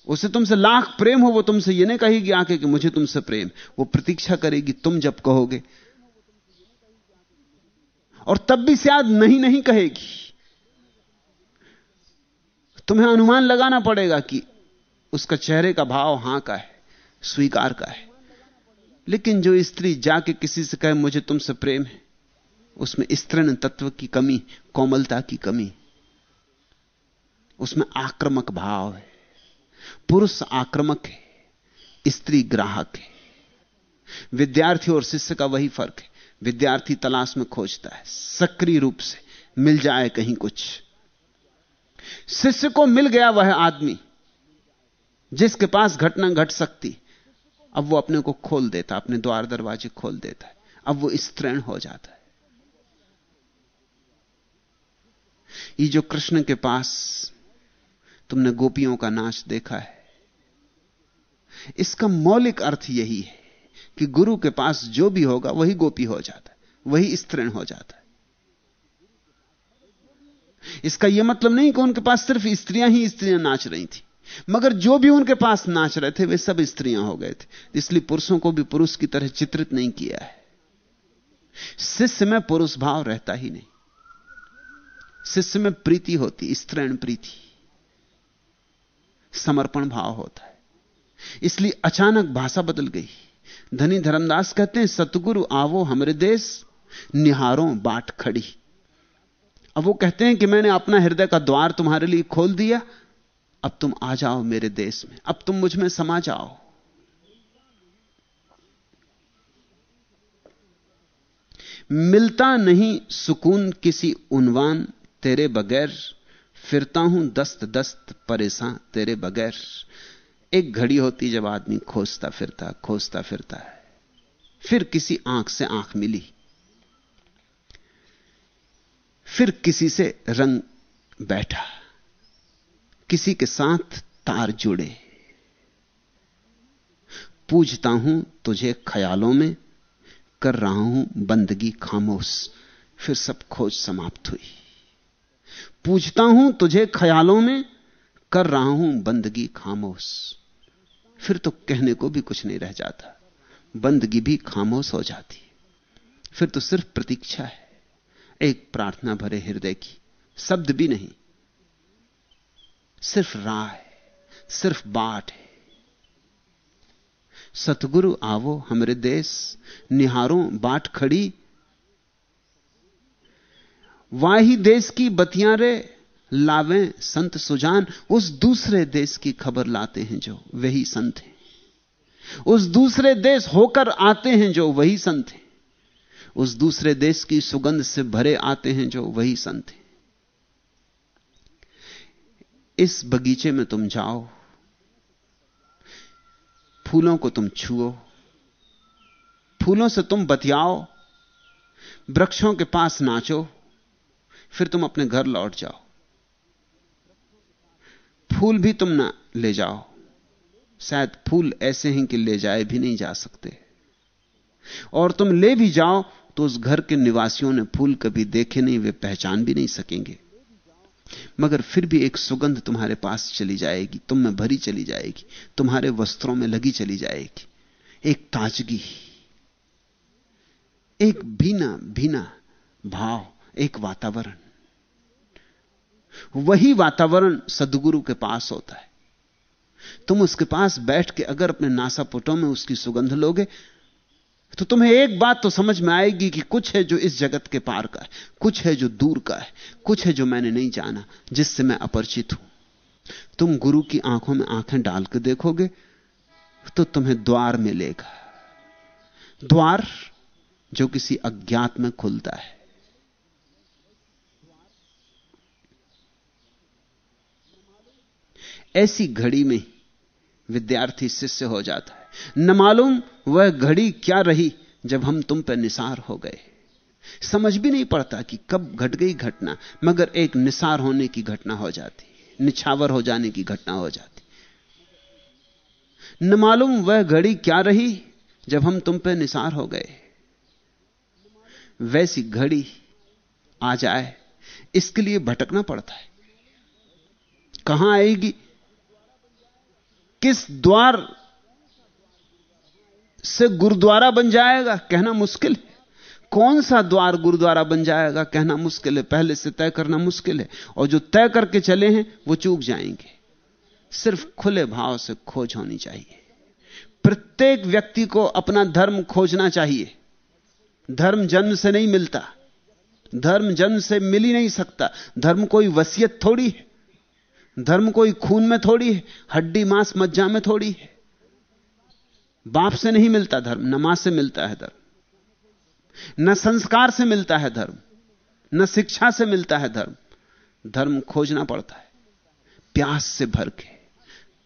उसे तुमसे लाख प्रेम हो, वो तुमसे ये नहीं कहेगी आके कि मुझे तुमसे प्रेम। वो प्रतीक्षा करेगी, तुम जब कहोगे। और तब भी शायद नहीं नहीं कहेगी। तुम्हें अनुमान लगाना पड़ेगा कि उसका चेहरे का भाव हाँ का है, स्वीकार का है। लेकिन जो स्त्री जाके किसी से कहे, मुझे तुमसे प्रेम है, उसमें स्त्रीण तत्व की कमी, कोमलता की कमी। उसमें आक्रमक भाव है। पुरुष आक्रमक है, स्त्री ग्राहक है। विद्यार्थी और शिष्य का वही फ़र्क है। विद्यार्थी तलाश में खोजता है, सक्रिय रूप से, मिल जाए कहीं कुछ। शिष्य को मिल गया वह आदमी। जिसके पास घटना घट सकती, अब वो अपने को खोल देता, अपने द्वार दरवाजे खोल देता है। अब वो स्त्रीण हो जाता है। ये जो कृष्ण के पास तुमने गोपियों का नाच देखा है, इसका मौलिक अर्थ यही है कि गुरु के पास जो भी होगा, वही गोपी हो जाता है, वही स्त्रीण हो जाता है। इसका यह मतलब नहीं कि उनके पास सिर्फ़ स्त्रियाँ ही स्त्रियाँ नाच रही थी। मगर जो भी उनके पास नाच रहे थे, वे सब स्त्रियाँ हो गए थे। इसलिए पुरुषों को भी पुरुष की तरह चित्रित नहीं किया है। शिष्य में पुरुष भाव रहता ही नहीं। शिष्य में प्रीति होती, स्त्रीण प्रीति। समर्पण भाव होता है। इसलिए अचानक भाषा बदल गई। धनी धर्मदास कहते हैं, सतगुरु आवो हमरे देश, निहारों बाट खड़ी। अब वो कहते हैं कि मैंने अपना हृदय का द्वार तुम्हारे लिए खोल दिया अब तुम आ जाओ मेरे देश में। अब तुम मुझमें समा जाओ। मिलता नहीं सुकून किसी उनवान तेरे बगैर, फिरता हूँ दस्त दस्त परेशान तेरे बगैर। एक घड़ी होती जब आदमी खोजता फिरता खोजता फिरता है। फिर किसी आँख से आँख मिली। फिर किसी से रंग बैठा। किसी के साथ तार जुड़े। पूछता हूँ तुझे ख्यालों में, कर रहा हूँ बंदगी खामोश, फिर सब खोज समाप्त हुई। पूछता हूँ तुझे ख्यालों में, कर रहा हूँ बंदगी खामोश, फिर तो कहने को भी कुछ नहीं रह जाता। बंदगी भी खामोश हो जाती। फिर तो सिर्फ़ प्रतीक्षा है, एक प्रार्थना भरे हृदय की, शब्द भी नहीं। सिर्फ़ राह है, सिर्फ़ बाट है। सतगुरु आवो हमरे देश, निहारों बाट खड़ी। वाही देश की बतियाँ रे, लावें संत सुजान। उस दूसरे देश की खबर लाते हैं जो वही संत हैं। उस दूसरे देश होकर आते हैं जो वही संत हैं। उस दूसरे देश की सुगंध से भरे आते हैं जो वही संत हैं। इस बगीचे में तुम जाओ। फूलों को तुम छुओ। फूलों से तुम बतियाओ। वृक्षों के पास नाचो। फिर तुम अपने घर लौट जाओ। फूल भी तुम ना ले जाओ। शायद फूल ऐसे हैं कि ले जाए भी नहीं जा सकते। और तुम ले भी जाओ तो उस घर के निवासियों ने फूल कभी देखे नहीं, वे पहचान भी नहीं सकेंगे। मगर फिर भी एक सुगंध तुम्हारे पास चली जाएगी। तुम में भरी चली जाएगी। तुम्हारे वस्त्रों में लगी चली जाएगी। एक ताजगी, एक भीना भीना भाव, एक वातावरण। वही वातावरण सदगुरु के पास होता है। तुम उसके पास बैठ के अगर अपने नासापुटों में उसकी सुगंध लोगे तो तुम्हें एक बात तो समझ में आएगी कि कुछ है जो इस जगत के पार का है, कुछ है जो दूर का है, कुछ है जो मैंने नहीं जाना, जिससे मैं अपरिचित हूँ। तुम गुरु की आँखों में आँखें डाल के देखोगे तो तुम्हें द्वार मिलेगा। द्वार जो किसी अज्ञात में खुलता है। ऐसी घड़ी में विद्यार्थी शिष्य हो जाता है। न मालूम वह घड़ी क्या रही जब हम तुम पर निसार हो गए? समझ भी नहीं पड़ता कि कब घट गई घटना, मगर एक निसार होने की घटना हो जाती, निछावर हो जाने की घटना हो जाती। न मालूम वह घड़ी क्या रही जब हम तुम पे निसार हो गए। वैसी घड़ी आ जाए, इसके लिए भटकना पड़ता है। कहाँ आएगी? किस द्वार से गुरुद्वारा बन जाएगा? कहना मुश्किल है। कौन सा द्वार गुरुद्वारा बन जाएगा? कहना मुश्किल है। पहले से तय करना मुश्किल है। और जो तय करके चले हैं, वो चूक जाएँगे। सिर्फ़ खुले भाव से खोज होनी चाहिए। प्रत्येक व्यक्ति को अपना धर्म खोजना चाहिए। धर्म जन्म से नहीं मिलता। धर्म जन्म से मिल ही नहीं सकता। धर्म कोई वसीयत थोड़ी है। धर्म कोई खून में थोड़ी है। हड्डी मांस मज्जा में थोड़ी है। बाप से नहीं मिलता धर्म, न माँ से मिलता है धर्म, न संस्कार से मिलता है धर्म, न शिक्षा से मिलता है धर्म। धर्म खोजना पड़ता है, प्यास से भर के,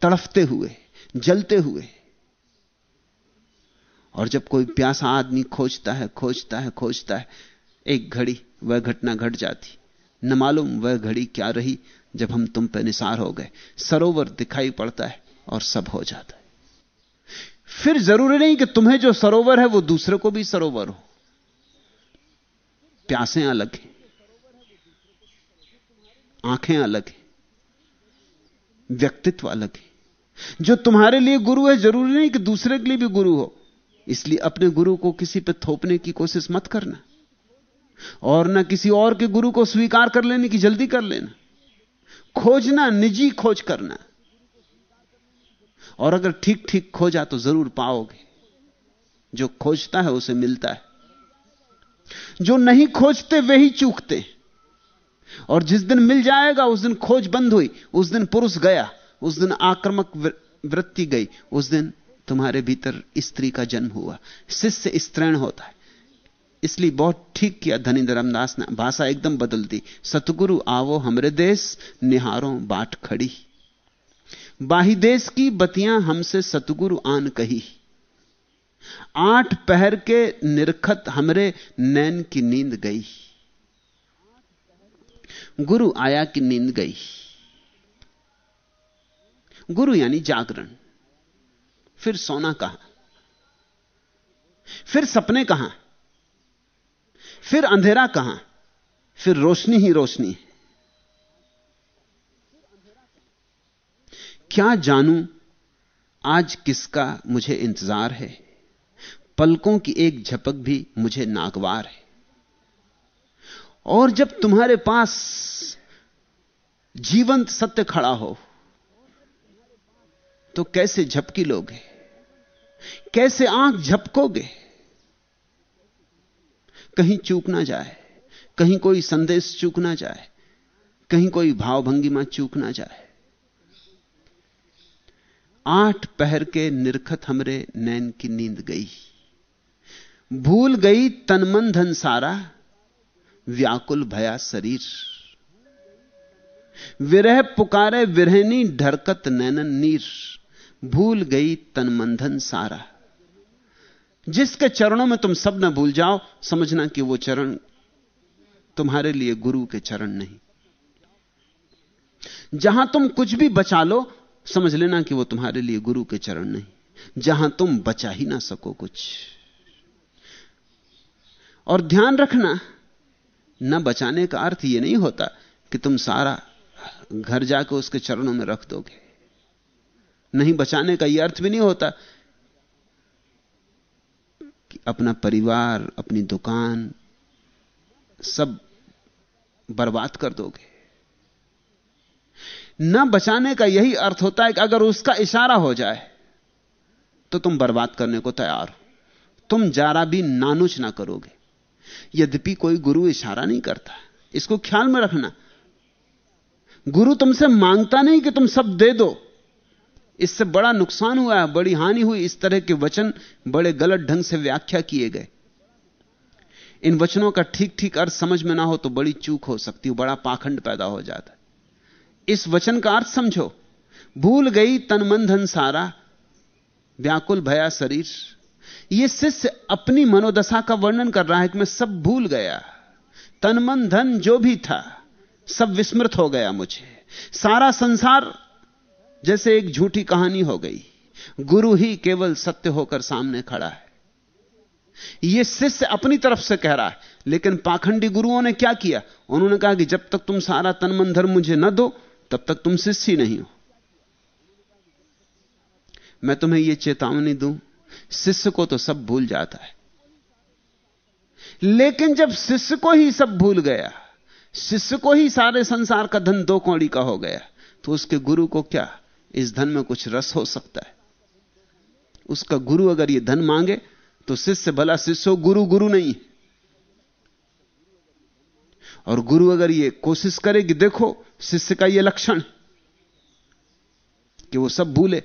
तड़फते हुए, जलते हुए। और जब कोई प्यासा आदमी खोजता है खोजता है खोजता है, एक घड़ी, वह घटना घट जाती। न मालूम वह घड़ी क्या रही जब हम तुम पे निसार हो गए। सरोवर दिखाई पड़ता है और सब हो जाता है। फिर ज़रूरी नहीं कि तुम्हें जो सरोवर है वो दूसरे को भी सरोवर हो। प्यासें अलग हैं। आँखें अलग हैं। व्यक्तित्व अलग है। जो तुम्हारे लिए गुरु है, ज़रूरी नहीं कि दूसरे के लिए भी गुरु हो। इसलिए अपने गुरु को किसी पर थोपने की कोशिश मत करना। और ना किसी और के गुरु को स्वीकार कर लेने की जल्दी कर लेना। खोजना, निजी खोज करना। और अगर ठीक ठीक खोजा तो ज़रूर पाओगे। जो खोजता है उसे मिलता है। जो नहीं खोजते वे ही चूकते। और जिस दिन मिल जाएगा, उस दिन खोज बंद हुई। उस दिन पुरुष गया, उस दिन आक्रमक वृत्ति गई। उस दिन तुम्हारे भीतर स्त्री का जन्म हुआ। शिष्य स्त्रीण होता है। इसलिए बहुत ठीक किया धनी धर्मदास ने। भाषा एकदम बदल दी। सतगुरु आवो हमरे देश, निहारों बाट खड़ी। बाही देश की बतियाँ हमसे सतगुरु आन कही। आठ पहर के निरखत हमरे नैन की नींद गई। गुरु आया की नींद गई। गुरु यानी जागरण। फिर सोना कहाँ। फिर सपने कहाँ। फिर अंधेरा कहाँ। फिर रोशनी ही रोशनी है। क्या जानूं? आज किसका मुझे इंतज़ार है? पलकों की एक झपक भी मुझे नागवार है। और जब तुम्हारे पास जीवंत सत्य खड़ा हो तो कैसे झपकी लोगे? कैसे आँख झपकोगे? कहीं चूक ना जाए, कहीं कोई संदेश चूक ना जाए, कहीं कोई भावभंगिमा चूक ना जाए। आठ पहर के निरखत हमरे नैन की नींद गई। भूल गई तन मन धन सारा, व्याकुल भया शरीर। विरह पुकारे विरहनी ढरकत नैनन नीर। भूल गई तन मंधन सारा। जिसके चरणों में तुम सब न भूल जाओ, समझना कि वो चरण तुम्हारे लिए गुरु के चरण नहीं। जहाँ तुम कुछ भी बचा लो समझ लेना कि वो तुम्हारे लिए गुरु के चरण नहीं, जहाँ तुम बचा ही ना सको कुछ। और ध्यान रखना, न बचाने का अर्थ यह नहीं होता कि तुम सारा घर जाकर उसके चरणों में रख दोगे। नहीं, बचाने का यह अर्थ भी नहीं होता कि अपना परिवार, अपनी दुकान सब बर्बाद कर दोगे। न बचाने का यही अर्थ होता है कि अगर उसका इशारा हो जाए तो तुम बर्बाद करने को तैयार हो। तुम जारा भी नानुच ना करोगे। यद्यपि कोई गुरु इशारा नहीं करता, इसको ख्याल में रखना। गुरु तुमसे माँगता नहीं कि तुम सब दे दो। इससे बड़ा नुकसान हुआ है, बड़ी हानि हुई। इस तरह के वचन बड़े गलत ढंग से व्याख्या किए गए। इन वचनों का ठीक ठीक अर्थ समझ में ना हो तो बड़ी चूक हो सकती है, बड़ा पाखंड पैदा हो जाता है। इस वचन का अर्थ समझो। भूल गई तन मन धन सारा, व्याकुल भया शरीर। यह शिष्य अपनी मनोदशा का वर्णन कर रहा है कि मैं सब भूल गया। तन मन धन जो भी था, सब विस्मृत हो गया मुझे। सारा संसार जैसे एक झूठी कहानी हो गई। गुरु ही केवल सत्य होकर सामने खड़ा है। यह शिष्य अपनी तरफ़ से कह रहा है, लेकिन पाखंडी गुरुओं ने क्या किया? उन्होंने कहा कि जब तक तुम सारा तन मन धर्म मुझे न दो तब तक तुम शिष्य नहीं हो। मैं तुम्हें यह चेतावनी दूँ, शिष्य को तो सब भूल जाता है। लेकिन जब शिष्य को ही सब भूल गया, शिष्य को ही सारे संसार का धन दो कौड़ी का हो गया तो उसके गुरु को क्या इस धन में कुछ रस हो सकता है? उसका गुरु अगर यह धन मांगे तो शिष्य भला शिष्य गुरु गुरु नहीं। और गुरु अगर यह कोशिश करे कि देखो शिष्य का यह लक्षण कि वो सब भूले।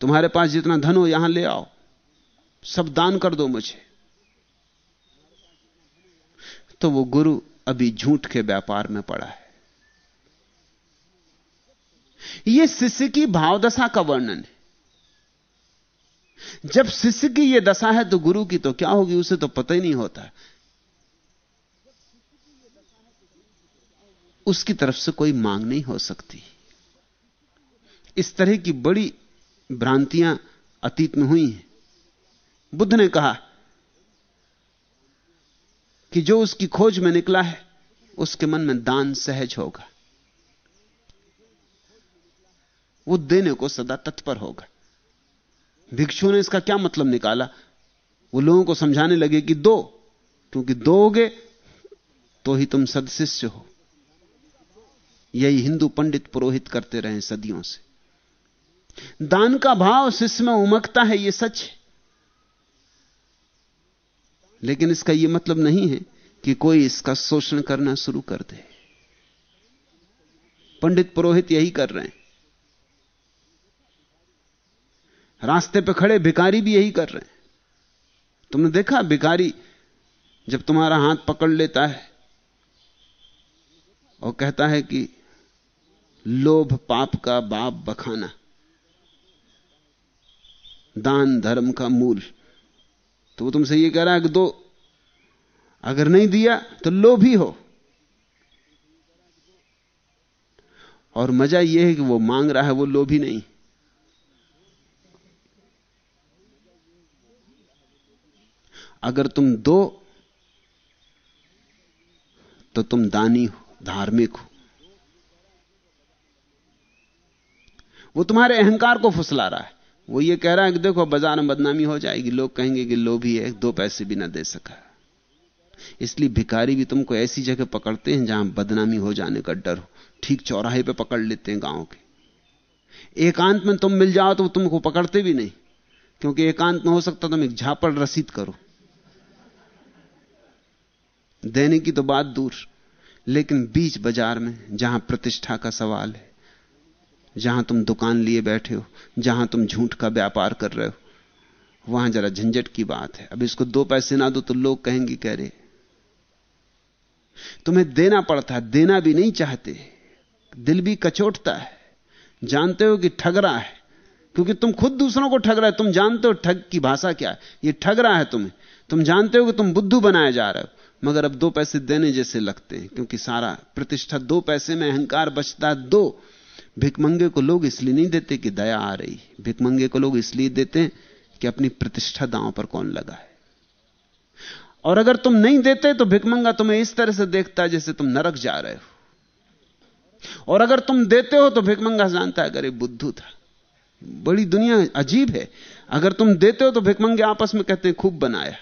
तुम्हारे पास जितना धन हो, यहाँ ले आओ। सब दान कर दो मुझे। तो वो गुरु अभी झूठ के व्यापार में पड़ा है। यह शिष्य की भावदशा का वर्णन है। जब शिष्य की यह दशा है तो गुरु की तो क्या होगी, उसे तो पता ही नहीं होता। उसकी तरफ़ से कोई मांग नहीं हो सकती। इस तरह की बड़ी भ्रांतियाँ अतीत में हुई हैं। बुद्ध ने कहा कि जो उसकी खोज में निकला है, उसके मन में दान सहज होगा। वो देने को सदा तत्पर होगा। भिक्षु ने इसका क्या मतलब निकाला? वो लोगों को समझाने लगे कि दो, क्योंकि दोगे तो ही तुम सदशिष्य हो। यही हिंदू पंडित पुरोहित करते रहे सदियों से। दान का भाव शिष्य में उमकता है यह सच है। लेकिन इसका यह मतलब नहीं है कि कोई इसका शोषण करना शुरू कर दे। पंडित पुरोहित यही कर रहे हैं। रास्ते पे खड़े भिकारी भी यही कर रहे हैं। तुमने देखा भिकारी जब तुम्हारा हाथ पकड़ लेता है और कहता है कि लोभ पाप का बाप बखाना। दान धर्म का मूल। तो वो तुमसे ये कह रहा है कि दो, अगर नहीं दिया तो लोभी हो। और मज़ा यह है कि वो मांग रहा है, वो लोभी नहीं। अगर तुम दो तो तुम दानी हो, धार्मिक हो। वो तुम्हारे अहंकार को फुसला रहा है। वो ये कह रहा है कि देखो बाज़ार में बदनामी हो जाएगी। लोग कहेंगे कि लोभी है, दो पैसे भी ना दे सका। इसलिए भिकारी भी तुमको ऐसी जगह पकड़ते हैं जहाँ बदनामी हो जाने का डर हो। ठीक चौराहे पे पकड़ लेते हैं गाँव के। एकांत में तुम मिल जाओ तो तुमको पकड़ते भी नहीं। क्योंकि एकांत में हो सकता तुम एक झापड़ रसीद करो। देने की तो बात दूर, लेकिन बीच बाज़ार में जहाँ प्रतिष्ठा का सवाल है जहाँ तुम दुकान लिए बैठे हो, जहाँ तुम झूठ का व्यापार कर रहे हो, वहाँ जरा झंझट की बात है। अब इसको दो पैसे ना दो तो लोग कहेंगे, कह रहे तुम्हें देना पड़ता है, देना भी नहीं चाहते। दिल भी कचोटता है। जानते हो कि ठग रहा है, क्योंकि तुम खुद दूसरों को ठग रहे हो। तुम जानते हो ठग की भाषा क्या है। ये ठग रहा है तुम्हें। तुम जानते हो कि तुम बुद्धू बनाए जा रहे हो। मगर अब दो पैसे देने जैसे लगते हैं, क्योंकि सारा प्रतिष्ठा दो पैसे में, अहंकार बचता है दो। भिकमंगे को लोग इसलिए नहीं देते कि दया आ रही। भिकमंगे को लोग इसलिए देते हैं कि अपनी प्रतिष्ठा दांव पर कौन लगा है। और अगर तुम नहीं देते तो भिकमंगा तुम्हें इस तरह से देखता है जैसे तुम नरक जा रहे हो। और अगर तुम देते हो तो भिकमंगा जानता है अगर बुद्धू था। बड़ी दुनिया अजीब है। अगर तुम देते हो तो भिकमंगे आपस में कहते हैं, खूब बनाया।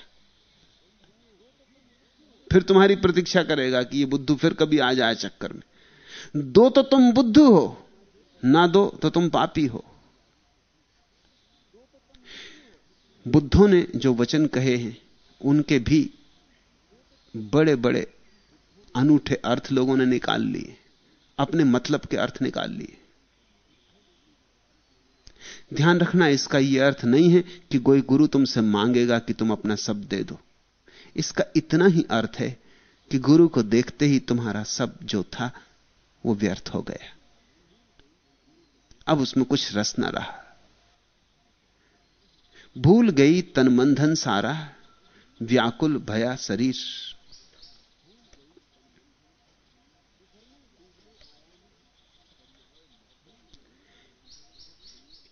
फिर तुम्हारी प्रतीक्षा करेगा कि ये बुद्धू फिर कभी आ जाए चक्कर में। दो तो तुम बुद्धू हो। ना दो तो तुम पापी हो। बुद्धों ने जो वचन कहे हैं, उनके भी बड़े बड़े अनूठे अर्थ लोगों ने निकाल लिए, अपने मतलब के अर्थ निकाल लिए। ध्यान रखना, इसका यह अर्थ नहीं है कि कोई गुरु तुमसे मांगेगा कि तुम अपना सब दे दो। इसका इतना ही अर्थ है कि गुरु को देखते ही तुम्हारा सब जो था, वो व्यर्थ हो गया। अब उसमें कुछ रस न रहा। भूल गई तन मंधन सारा, व्याकुल भया शरीर।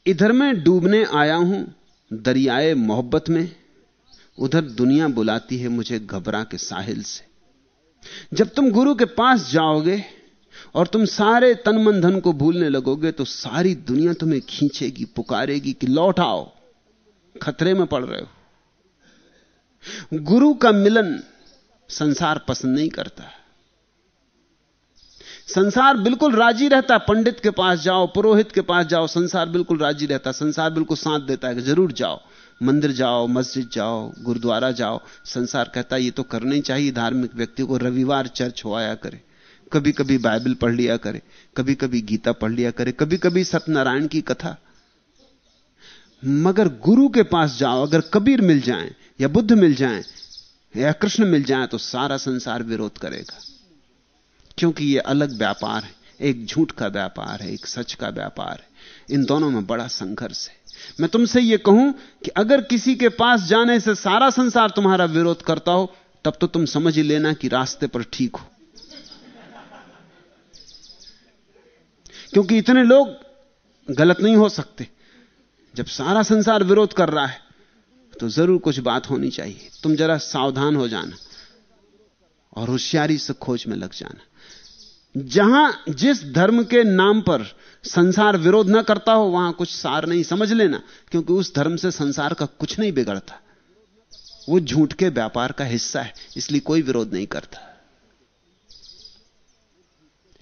इधर मैं डूबने आया हूँ दरियाए मोहब्बत में, उधर दुनिया बुलाती है मुझे घबरा के साहिल से। जब तुम गुरु के पास जाओगे और तुम सारे तन मन धन को भूलने लगोगे तो सारी दुनिया तुम्हें खींचेगी, पुकारेगी कि लौट आओ, खतरे में पड़ रहे हो। गुरु का मिलन संसार पसंद नहीं करता संसार बिल्कुल राज़ी रहता पंडित के पास जाओ, पुरोहित के पास जाओ, संसार बिल्कुल राज़ी रहता संसार बिल्कुल साथ देता है कि ज़रूर जाओ, मंदिर जाओ, मस्जिद जाओ, गुरुद्वारा जाओ। संसार कहता ये तो करना ही चाहिए, धार्मिक व्यक्ति को रविवार चर्च हो आया करे। कभी कभी बाइबल पढ़ लिया करे कभी कभी गीता पढ़ लिया करे कभी कभी सत्यनारायण की कथा। मगर गुरु के पास जाओ, अगर कबीर मिल जाए, या बुद्ध मिल जाए, या कृष्ण मिल जाए तो सारा संसार विरोध करेगा। क्योंकि यह अलग व्यापार है, एक झूठ का व्यापार है, एक सच का व्यापार है। इन दोनों में बड़ा संघर्ष है। मैं तुमसे यह कहूँ कि अगर किसी के पास जाने से सारा संसार तुम्हारा विरोध करता हो, तब तो तुम समझ लेना कि रास्ते पर ठीक हो। क्योंकि इतने लोग गलत नहीं हो सकते। जब सारा संसार विरोध कर रहा है तो ज़रूर कुछ बात होनी चाहिए। तुम जरा सावधान हो जाना और होशियारी से खोज में लग जाना। जहाँ जिस धर्म के नाम पर संसार विरोध न करता हो, वहाँ कुछ सार नहीं, समझ लेना, क्योंकि उस धर्म से संसार का कुछ नहीं बिगड़ता। वो झूठ के व्यापार का हिस्सा है, इसलिए कोई विरोध नहीं करता।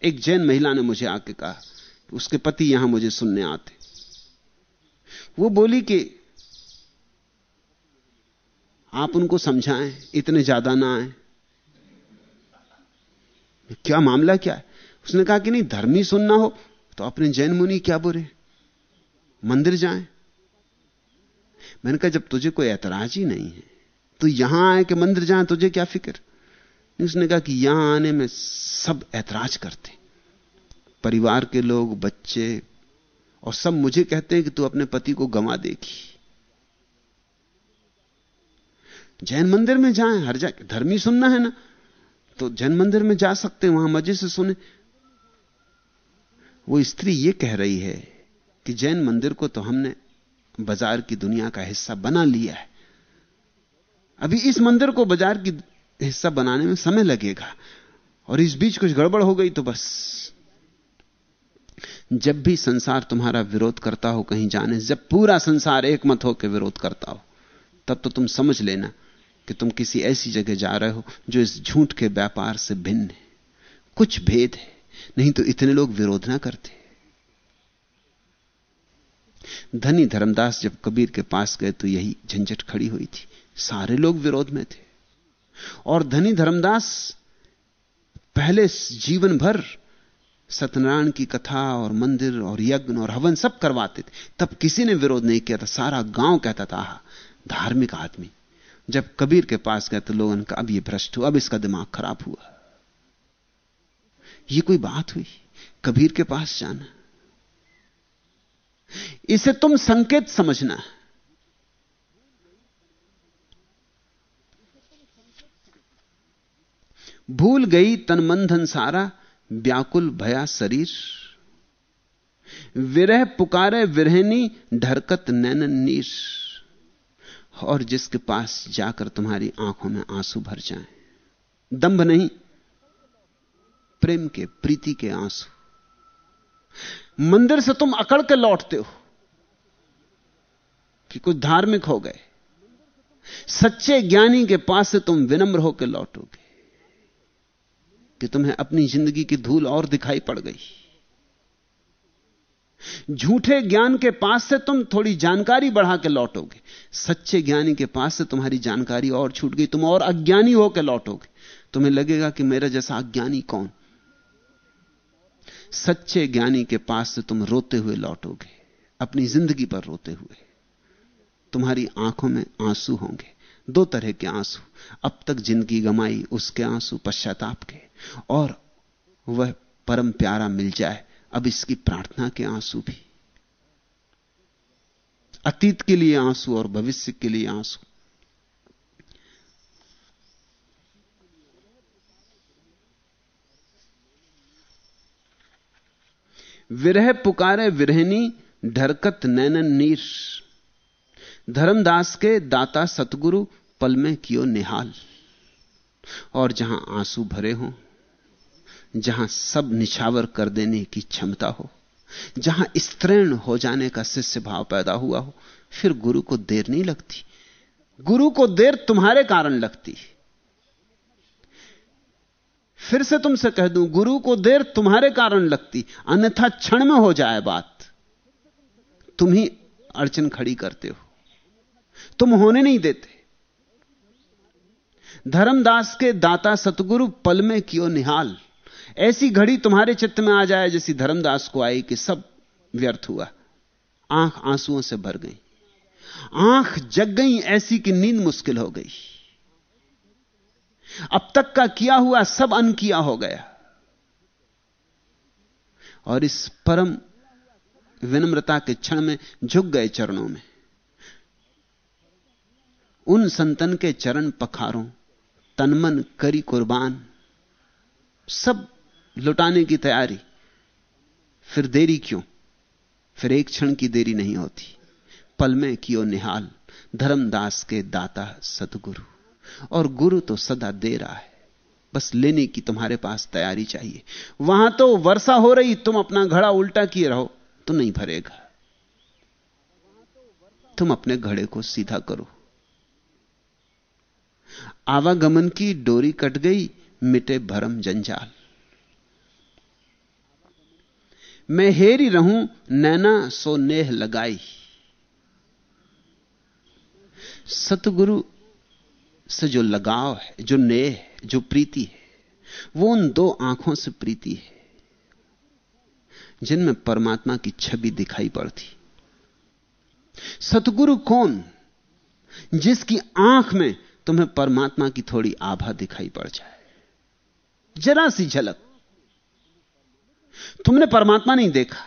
एक जैन महिला ने मुझे आके कहा उसके पति यहाँ मुझे सुनने आते। वो बोली कि, आप उनको समझाएँ, इतने ज़्यादा ना आए। क्या मामला क्या है? उसने कहा कि नहीं, धर्मी सुनना हो तो अपने जैन मुनि क्या बुरे? मंदिर जाएँ। मैंने कहा, जब तुझे कोई ऐतराज ही नहीं है तो यहाँ आए कि मंदिर जाए, तुझे क्या फ़िक्र? उसने कहा कि यहाँ आने में सब ऐतराज करते। परिवार के लोग, बच्चे, और सब मुझे कहते हैं कि तू अपने पति को गंवा देगी जैन मंदिर में जाएँ, हर जा, धर्मी सुनना है ना? तो जैन मंदिर में जा सकते हैं, वहाँ मज़े से सुने। वो स्त्री ये कह रही है कि जैन मंदिर को तो हमने बाज़ार की दुनिया का हिस्सा बना लिया है। अभी इस मंदिर को बाज़ार की हिस्सा बनाने में समय लगेगा, और इस बीच कुछ गड़बड़ हो गई तो बस। जब भी संसार तुम्हारा विरोध करता हो कहीं जाने, जब पूरा संसार एक मत होकर विरोध करता हो, तब तो तुम समझ लेना कि तुम किसी ऐसी जगह जा रहे हो जो इस झूठ के व्यापार से भिन्न है। कुछ भेद है, नहीं तो इतने लोग विरोध ना करते। धनी धर्मदास जब कबीर के पास गए तो यही झंझट खड़ी हुई थी। सारे लोग विरोध में थे। और धनी धर्मदास पहले जीवन भर सत्यनारायण की कथा और मंदिर और यज्ञ और हवन सब करवाते थे। तब किसी ने विरोध नहीं किया था। सारा गाँव कहता था धार्मिक आदमी। जब कबीर के पास गए तो लोगों कहा, अब ये भ्रष्ट हुआ, अब इसका दिमाग खराब हुआ। ये कोई बात हुई? कबीर के पास जाना। इसे तुम संकेत समझना। भूल गई तनमंधन सारा व्याकुल भया शरीर। विरह पुकारे विरहनी ढरकत नैन नीर। और जिसके पास जाकर तुम्हारी आँखों में आँसू भर जाएँ। दंभ नहीं, प्रेम के, प्रीति के आँसू। मंदिर से तुम अकड़ के लौटते हो कि कुछ धार्मिक हो गए। सच्चे ज्ञानी के पास से तुम विनम्र होकर लौटोगे। कि तुम्हें अपनी ज़िंदगी की धूल और दिखाई पड़ गई। झूठे ज्ञान के पास से तुम थोड़ी जानकारी बढ़ा के लौटोगे। सच्चे ज्ञानी के पास से तुम्हारी जानकारी और छूट गई, तुम और अज्ञानी होकर लौटोगे। तुम्हें लगेगा कि मेरा जैसा अज्ञानी कौन? सच्चे ज्ञानी के पास से तुम रोते हुए लौटोगे, अपनी ज़िंदगी पर रोते हुए। तुम्हारी आँखों में आँसू होंगे। दो तरह के आँसू। अब तक ज़िंदगी गमाई उसके आँसू पश्चाताप के। और वह परम प्यारा मिल जाए, अब इसकी प्रार्थना के आँसू भी। अतीत के लिए आँसू और भविष्य के लिए आँसू। विरह पुकारे विरहनी ढरकत नैनन नीर। धर्मदास के दाता सतगुरु पल में कियो निहाल। और जहाँ आँसू भरे हों, जहाँ सब निछावर कर देने की क्षमता हो, जहाँ स्त्रीण हो जाने का शिष्य भाव पैदा हुआ हो, फिर गुरु को देर नहीं लगती। गुरु को देर तुम्हारे कारण लगती। फिर से तुमसे कह दूँ, गुरु को देर तुम्हारे कारण लगती, अन्यथा क्षण में हो जाए बात। तुम ही अड़चन खड़ी करते हो। तुम होने नहीं देते। धर्मदास के दाता सतगुरु पल में कियो निहाल। ऐसी घड़ी तुम्हारे चित्त में आ जाए जैसी धर्मदास को आई कि सब व्यर्थ हुआ। आँख आंसुओं से भर गई। आँख जग गई ऐसी कि नींद मुश्किल हो गई। अब तक का किया हुआ सब अन किया हो गया। और इस परम विनम्रता के क्षण में झुक गए चरणों में। उन संतन के चरण पखारों, तनमन करी कुर्बान। सब लुटाने की तैयारी। फिर देरी क्यों? फिर एक क्षण की देरी नहीं होती। पल में कियो निहाल, धर्मदास के दाता सतगुरु। और गुरु तो सदा दे रहा है। बस लेने की तुम्हारे पास तैयारी चाहिए। वहाँ तो वर्षा हो रही, तुम अपना घड़ा उल्टा किए रहो तो नहीं भरेगा। तुम अपने घड़े को सीधा करो। आवागमन की डोरी कट गई, मिटे भरम जंजाल। मैं हेरी रहूँ, नैना सो नेह लगाई। सतगुरु से जो लगाव है, जो नेह जो प्रीति है, वो उन दो आँखों से प्रीति है, जिनमें परमात्मा की छवि दिखाई पड़ती। सतगुरु कौन, जिसकी आँख में तुम्हें परमात्मा की थोड़ी आभा दिखाई पड़ जाए। जरा सी झलक। तुमने परमात्मा नहीं देखा।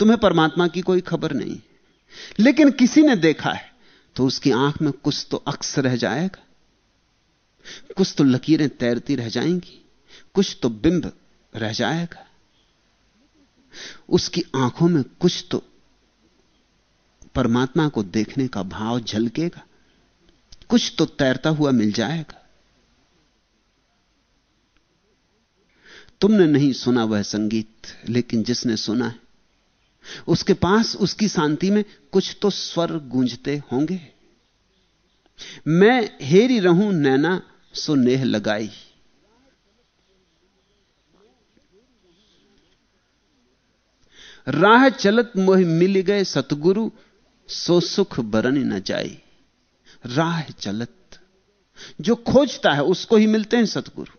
तुम्हें परमात्मा की कोई खबर नहीं। लेकिन किसी ने देखा है तो उसकी आँख में कुछ तो अक्स रह जाएगा। कुछ तो लकीरें तैरती रह जाएँगी। कुछ तो बिंब रह जाएगा। उसकी आँखों में कुछ तो परमात्मा को देखने का भाव झलकेगा। कुछ तो तैरता हुआ मिल जाएगा। तुमने नहीं सुना वह संगीत, लेकिन जिसने सुना है, उसके पास उसकी शांति में कुछ तो स्वर गूंजते होंगे। मैं हेरी रहूँ, नैना, सो नेह लगाई। राह चलत मोह मिल गए, सतगुरु, सो सुख बरन न जाई। राह चलत। जो खोजता है, उसको ही मिलते हैं सतगुरु।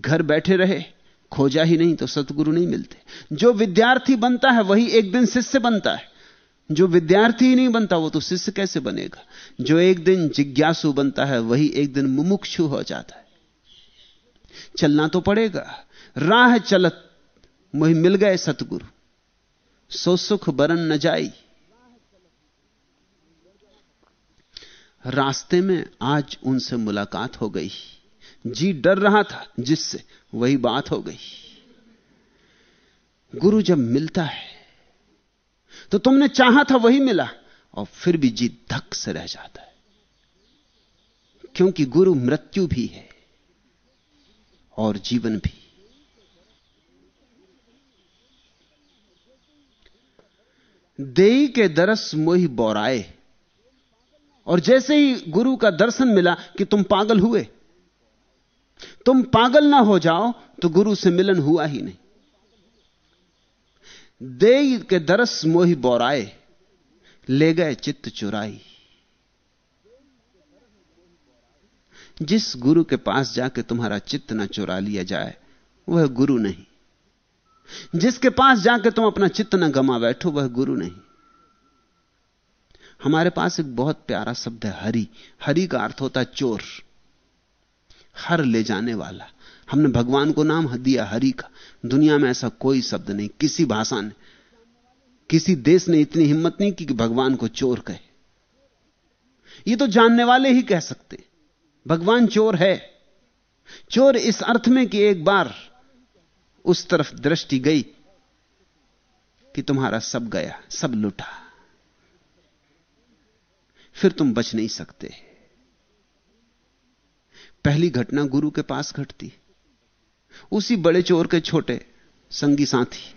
घर बैठे रहे, खोजा ही नहीं तो सतगुरु नहीं मिलते। जो विद्यार्थी बनता है, वही एक दिन शिष्य बनता है। जो विद्यार्थी ही नहीं बनता, वो तो शिष्य कैसे बनेगा? जो एक दिन जिज्ञासु बनता है, वही एक दिन मुमुक्षु हो जाता है। चलना तो पड़ेगा। राह चलत वही मिल गए सतगुरु। सो सुख बरन न जाई। रास्ते में आज उनसे मुलाकात हो गई। जी डर रहा था, जिससे वही बात हो गई। गुरु जब मिलता है तो तुमने चाहा था वही मिला, और फिर भी जी धक से रह जाता है। क्योंकि गुरु मृत्यु भी है, और जीवन भी। देई के दरस मोही बोराए और जैसे ही गुरु का दर्शन मिला कि तुम पागल हुए, तुम पागल ना हो जाओ तो गुरु से मिलन हुआ ही नहीं। दे के दरस मोही बोराए, ले गए चित्त चुराई। जिस गुरु के पास जाके तुम्हारा चित्त ना चुरा लिया जाए, वह गुरु नहीं। जिसके पास जाके तुम अपना चित्त ना गमा बैठो, वह गुरु नहीं। हमारे पास एक बहुत प्यारा शब्द है, हरि। हरि का अर्थ होता है चोर। हर ले जाने वाला। हमने भगवान को नाम दिया हरि का। दुनिया में ऐसा कोई शब्द नहीं, किसी भाषा ने, किसी देश ने इतनी हिम्मत नहीं की कि भगवान को चोर कहे। ये तो जानने वाले ही कह सकते। भगवान चोर है। चोर इस अर्थ में कि एक बार उस तरफ़ दृष्टि गई कि तुम्हारा सब गया, सब लुटा। फिर तुम बच नहीं सकते। पहली घटना गुरु के पास घटती। उसी बड़े चोर के छोटे संगी साथी।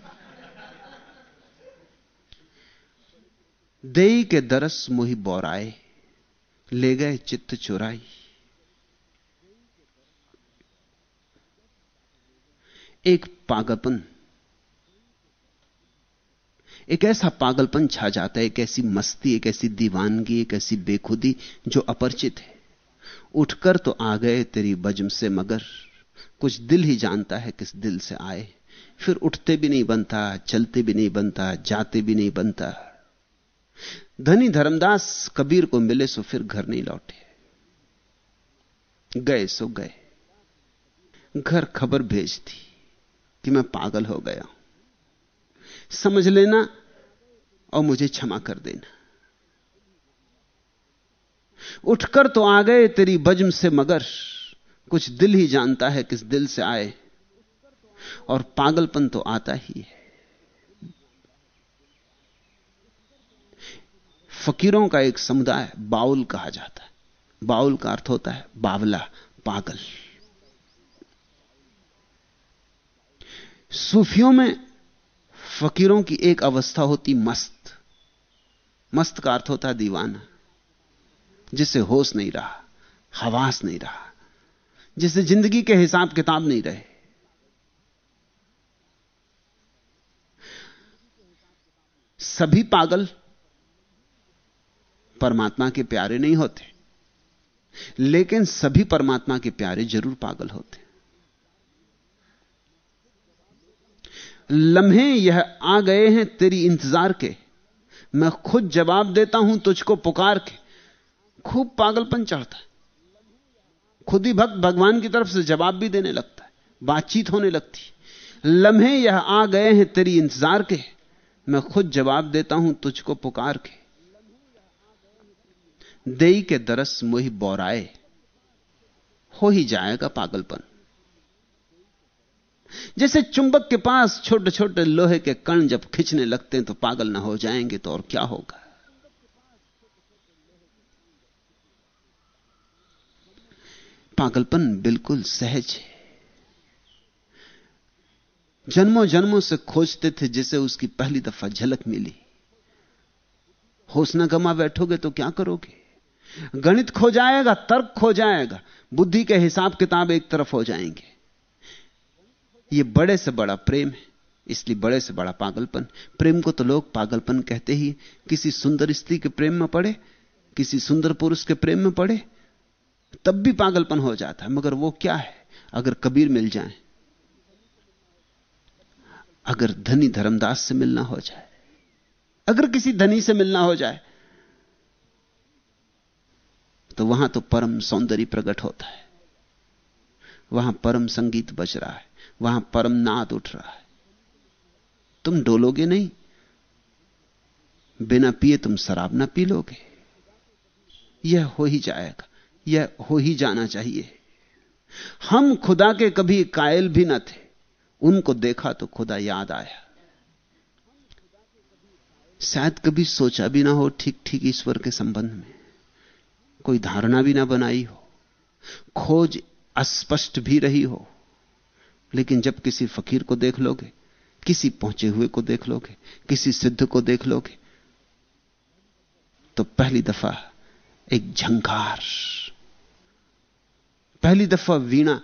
देई के दरस मोही बोराए, ले गए चित्त चुराई। एक पागलपन एक ऐसा पागलपन छा जाता है, एक ऐसी मस्ती, एक ऐसी दीवानगी, एक ऐसी बेखुदी जो अपरिचित है। उठकर तो आ गए तेरी बजम से मगर। कुछ दिल ही जानता है किस दिल से आए। फिर उठते भी नहीं बनता, चलते भी नहीं बनता, जाते भी नहीं बनता। धनी धर्मदास कबीर को मिले सो फिर घर नहीं लौटे। गए सो गए। घर खबर भेज दी कि मैं पागल हो गया हूँ। समझ लेना और मुझे क्षमा कर देना। उठकर तो आ गए तेरी बजम से मगर, कुछ दिल ही जानता है किस दिल से आए, और पागलपन तो आता ही है। फकीरों का एक समुदाय बाउल कहा जाता है, बाउल का अर्थ होता है बावला, पागल। सूफियों में फकीरों की एक अवस्था होती मस्त। मस्त का अर्थ होता दीवाना जिसे होश नहीं रहा, हवास नहीं रहा जिसे ज़िंदगी के हिसाब किताब नहीं रहे। सभी पागल परमात्मा के प्यारे नहीं होते, लेकिन सभी परमात्मा के प्यारे ज़रूर पागल होते। लम्हे यह आ गए हैं तेरी इंतज़ार के। मैं खुद जवाब देता हूँ तुझको पुकार के। खूब पागलपन चढ़ता है। खुद ही भक्त भगवान की तरफ़ से जवाब भी देने लगता है। बातचीत होने लगती है। लम्हे यह आ गए हैं तेरी इंतज़ार के। मैं खुद जवाब देता हूँ तुझको पुकार के। देई के दरस मोही बोराए। हो ही जाएगा पागलपन। जैसे चुंबक के पास छोटे छोटे लोहे के कण जब खिंचने लगते हैं तो पागल ना हो जाएँगे तो और क्या होगा? पागलपन बिल्कुल सहज है। जन्मों जन्मों से खोजते थे जिसे उसकी पहली दफ़ा झलक मिली। होश न गमा बैठोगे तो क्या करोगे? गणित खो जाएगा, तर्क खो जाएगा, बुद्धि के हिसाब किताब एक तरफ़ हो जाएँगे। ये बड़े से बड़ा प्रेम है, इसलिए बड़े से बड़ा पागलपन। प्रेम को तो लोग पागलपन कहते ही किसी सुंदर स्त्री के प्रेम में पड़े, किसी सुंदर पुरुष के प्रेम में पड़े, तब भी पागलपन हो जाता है। मगर वो क्या है? अगर कबीर मिल जाए, अगर धनी धर्मदास से मिलना हो जाए, अगर किसी धनी से मिलना हो जाए तो वहाँ तो परम सौंदर्य प्रकट होता है। वहाँ परम संगीत बज रहा है। वहाँ परम नाद उठ रहा है। तुम डोलोगे नहीं? बिना पिए तुम शराब ना पी लोगे। यह हो ही जाएगा, यह हो ही जाना चाहिए। हम खुदा के कभी कायल भी न थे, उनको देखा तो खुदा याद आया। शायद कभी सोचा भी ना हो ठीक ठीक ईश्वर के संबंध में। कोई धारणा भी ना बनाई हो, खोज अस्पष्ट भी रही हो। लेकिन जब किसी फकीर को देख लोगे, किसी पहुँचे हुए को देख लोगे, किसी सिद्ध को देख लोगे तो पहली दफ़ा एक झंकार, पहली दफ़ा वीणा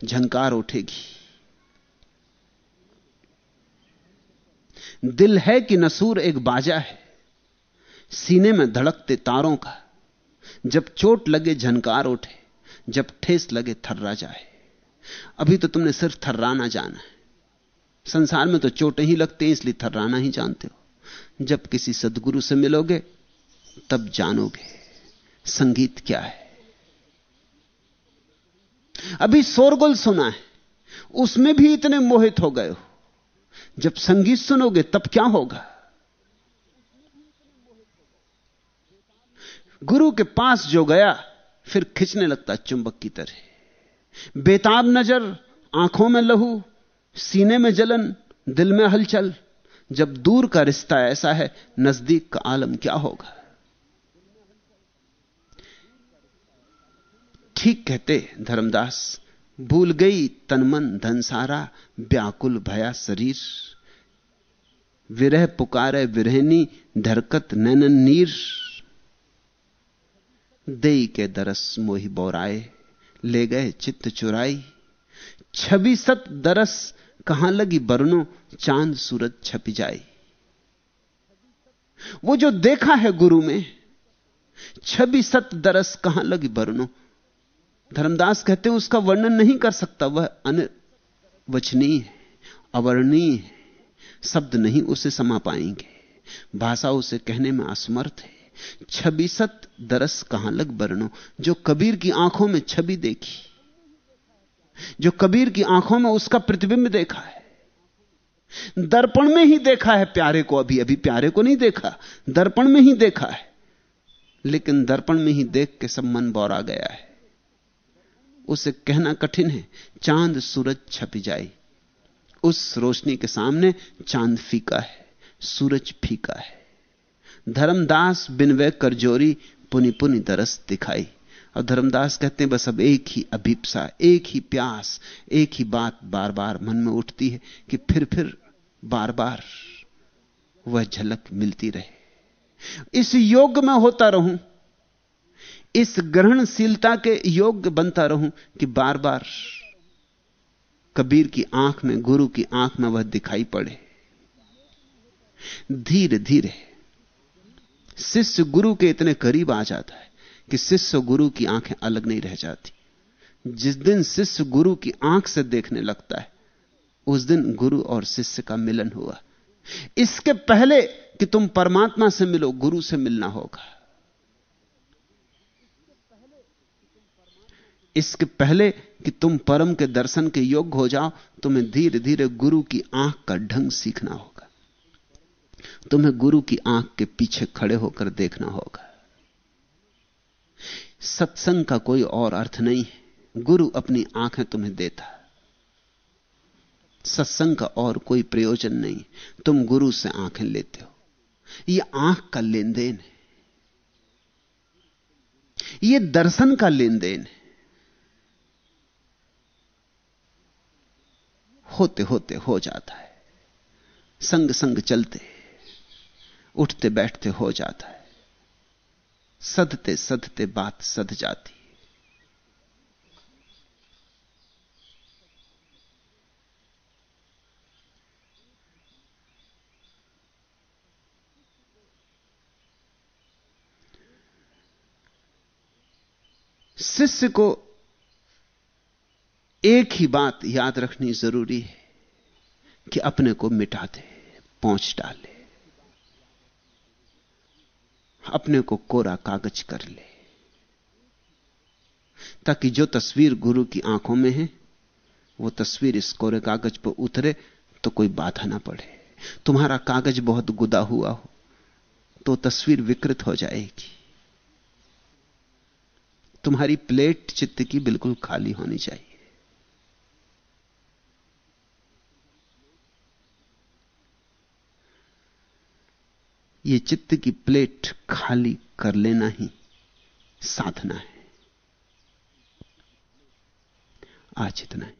झंकार उठेगी। दिल है कि नसूर एक बाजा है, सीने में धड़कते तारों का, जब चोट लगे झनकार उठे, जब ठेस लगे थर्रा जाए। अभी तो तुमने सिर्फ़ थर्राना जाना है। संसार में तो चोटें ही लगते हैं, इसलिए थर्राना ही जानते हो। जब किसी सदगुरु से मिलोगे, तब जानोगे संगीत क्या है। अभी शोरगुल सुना है, उसमें भी इतने मोहित हो गए हो। जब संगीत सुनोगे, तब क्या होगा? गुरु के पास जो गया, फिर खिंचने लगता चुंबक की तरह। बेताब नज़र, आँखों में लहू, सीने में जलन, दिल में हलचल। जब दूर का रिश्ता ऐसा है, नज़दीक का आलम क्या होगा? ठीक कहते धर्मदास, भूल गई तनमन धन सारा व्याकुल भया शरीर। विरह पुकारे विरहनी धरकत नैनन नीर। दई के दरस मोहि बोराए। ले गए, चित्त चुराई। छवि सत दरस, कहाँ लगी बरनो, चाँद सूरज छपी जाई वो जो देखा है गुरु में, छवि सत दरस, कहाँ लगी बरनो। धर्मदास कहते हैं, उसका वर्णन नहीं कर सकता, वह अनवचनीय है अवर्णीय है। शब्द नहीं उसे समा पाएँगे। भाषा उसे कहने में असमर्थ है। छवि सत दरस कहाँ लग बरनो? जो कबीर की आँखों में छवि देखी, जो कबीर की आँखों में उसका प्रतिबिंब देखा है, दर्पण में ही देखा है प्यारे को, अभी अभी प्यारे को नहीं देखा, दर्पण में ही देखा है, लेकिन दर्पण में ही देख के सब मन बौरा गया है। उसे कहना कठिन है, चाँद सूरज छप जाए, उस रोशनी के सामने चाँद फीका है, सूरज फीका है। धर्मदास बिनवे करजोरी पुनि पुनि दरस दिखाई। और धर्मदास कहते हैं, बस अब एक ही अभिप्सा, एक ही प्यास, एक ही बात बार बार मन में उठती है कि फिर फिर बार बार वह झलक मिलती रहे। इस योग में होता रहूँ, इस ग्रहणशीलता के योग्य बनता रहूँ कि बार बार कबीर की आँख में, गुरु की आँख में वह दिखाई पड़े। धीरे धीरे शिष्य गुरु के इतने करीब आ जाता है कि शिष्य गुरु की आँखें अलग नहीं रह जाती। जिस दिन शिष्य गुरु की आँख से देखने लगता है, उस दिन गुरु और शिष्य का मिलन हुआ। इसके पहले कि तुम परमात्मा से मिलो, गुरु से मिलना होगा। इसके पहले कि तुम परम के दर्शन के योग्य हो जाओ, तुम्हें धीरे धीरे गुरु की आँख का ढंग सीखना होगा। तुम्हें गुरु की आँख के पीछे खड़े होकर देखना होगा। सत्संग का कोई और अर्थ नहीं है। गुरु अपनी आँखें तुम्हें देता। सत्संग का और कोई प्रयोजन नहीं। तुम गुरु से आँखें लेते हो। यह आँख का लेन देन है। यह दर्शन का लेन देन है। होते होते हो जाता है। संग संग चलते उठते बैठते हो जाता है। सदते सदते बात सद जाती है। शिष्य को एक ही बात याद रखनी ज़रूरी है कि अपने को मिटा दे, पहुँच डाले। अपने को कोरा कागज़ कर ले। ताकि जो तस्वीर गुरु की आँखों में है, वो तस्वीर इस कोरे कागज़ पर उतरे तो कोई बाधा ना पड़े। तुम्हारा कागज़ बहुत गुदा हुआ हो तो तस्वीर विकृत हो जाएगी। तुम्हारी प्लेट चित्त की बिल्कुल खाली होनी चाहिए। ये चित्त की प्लेट खाली कर लेना ही साधना है। आज इतना है।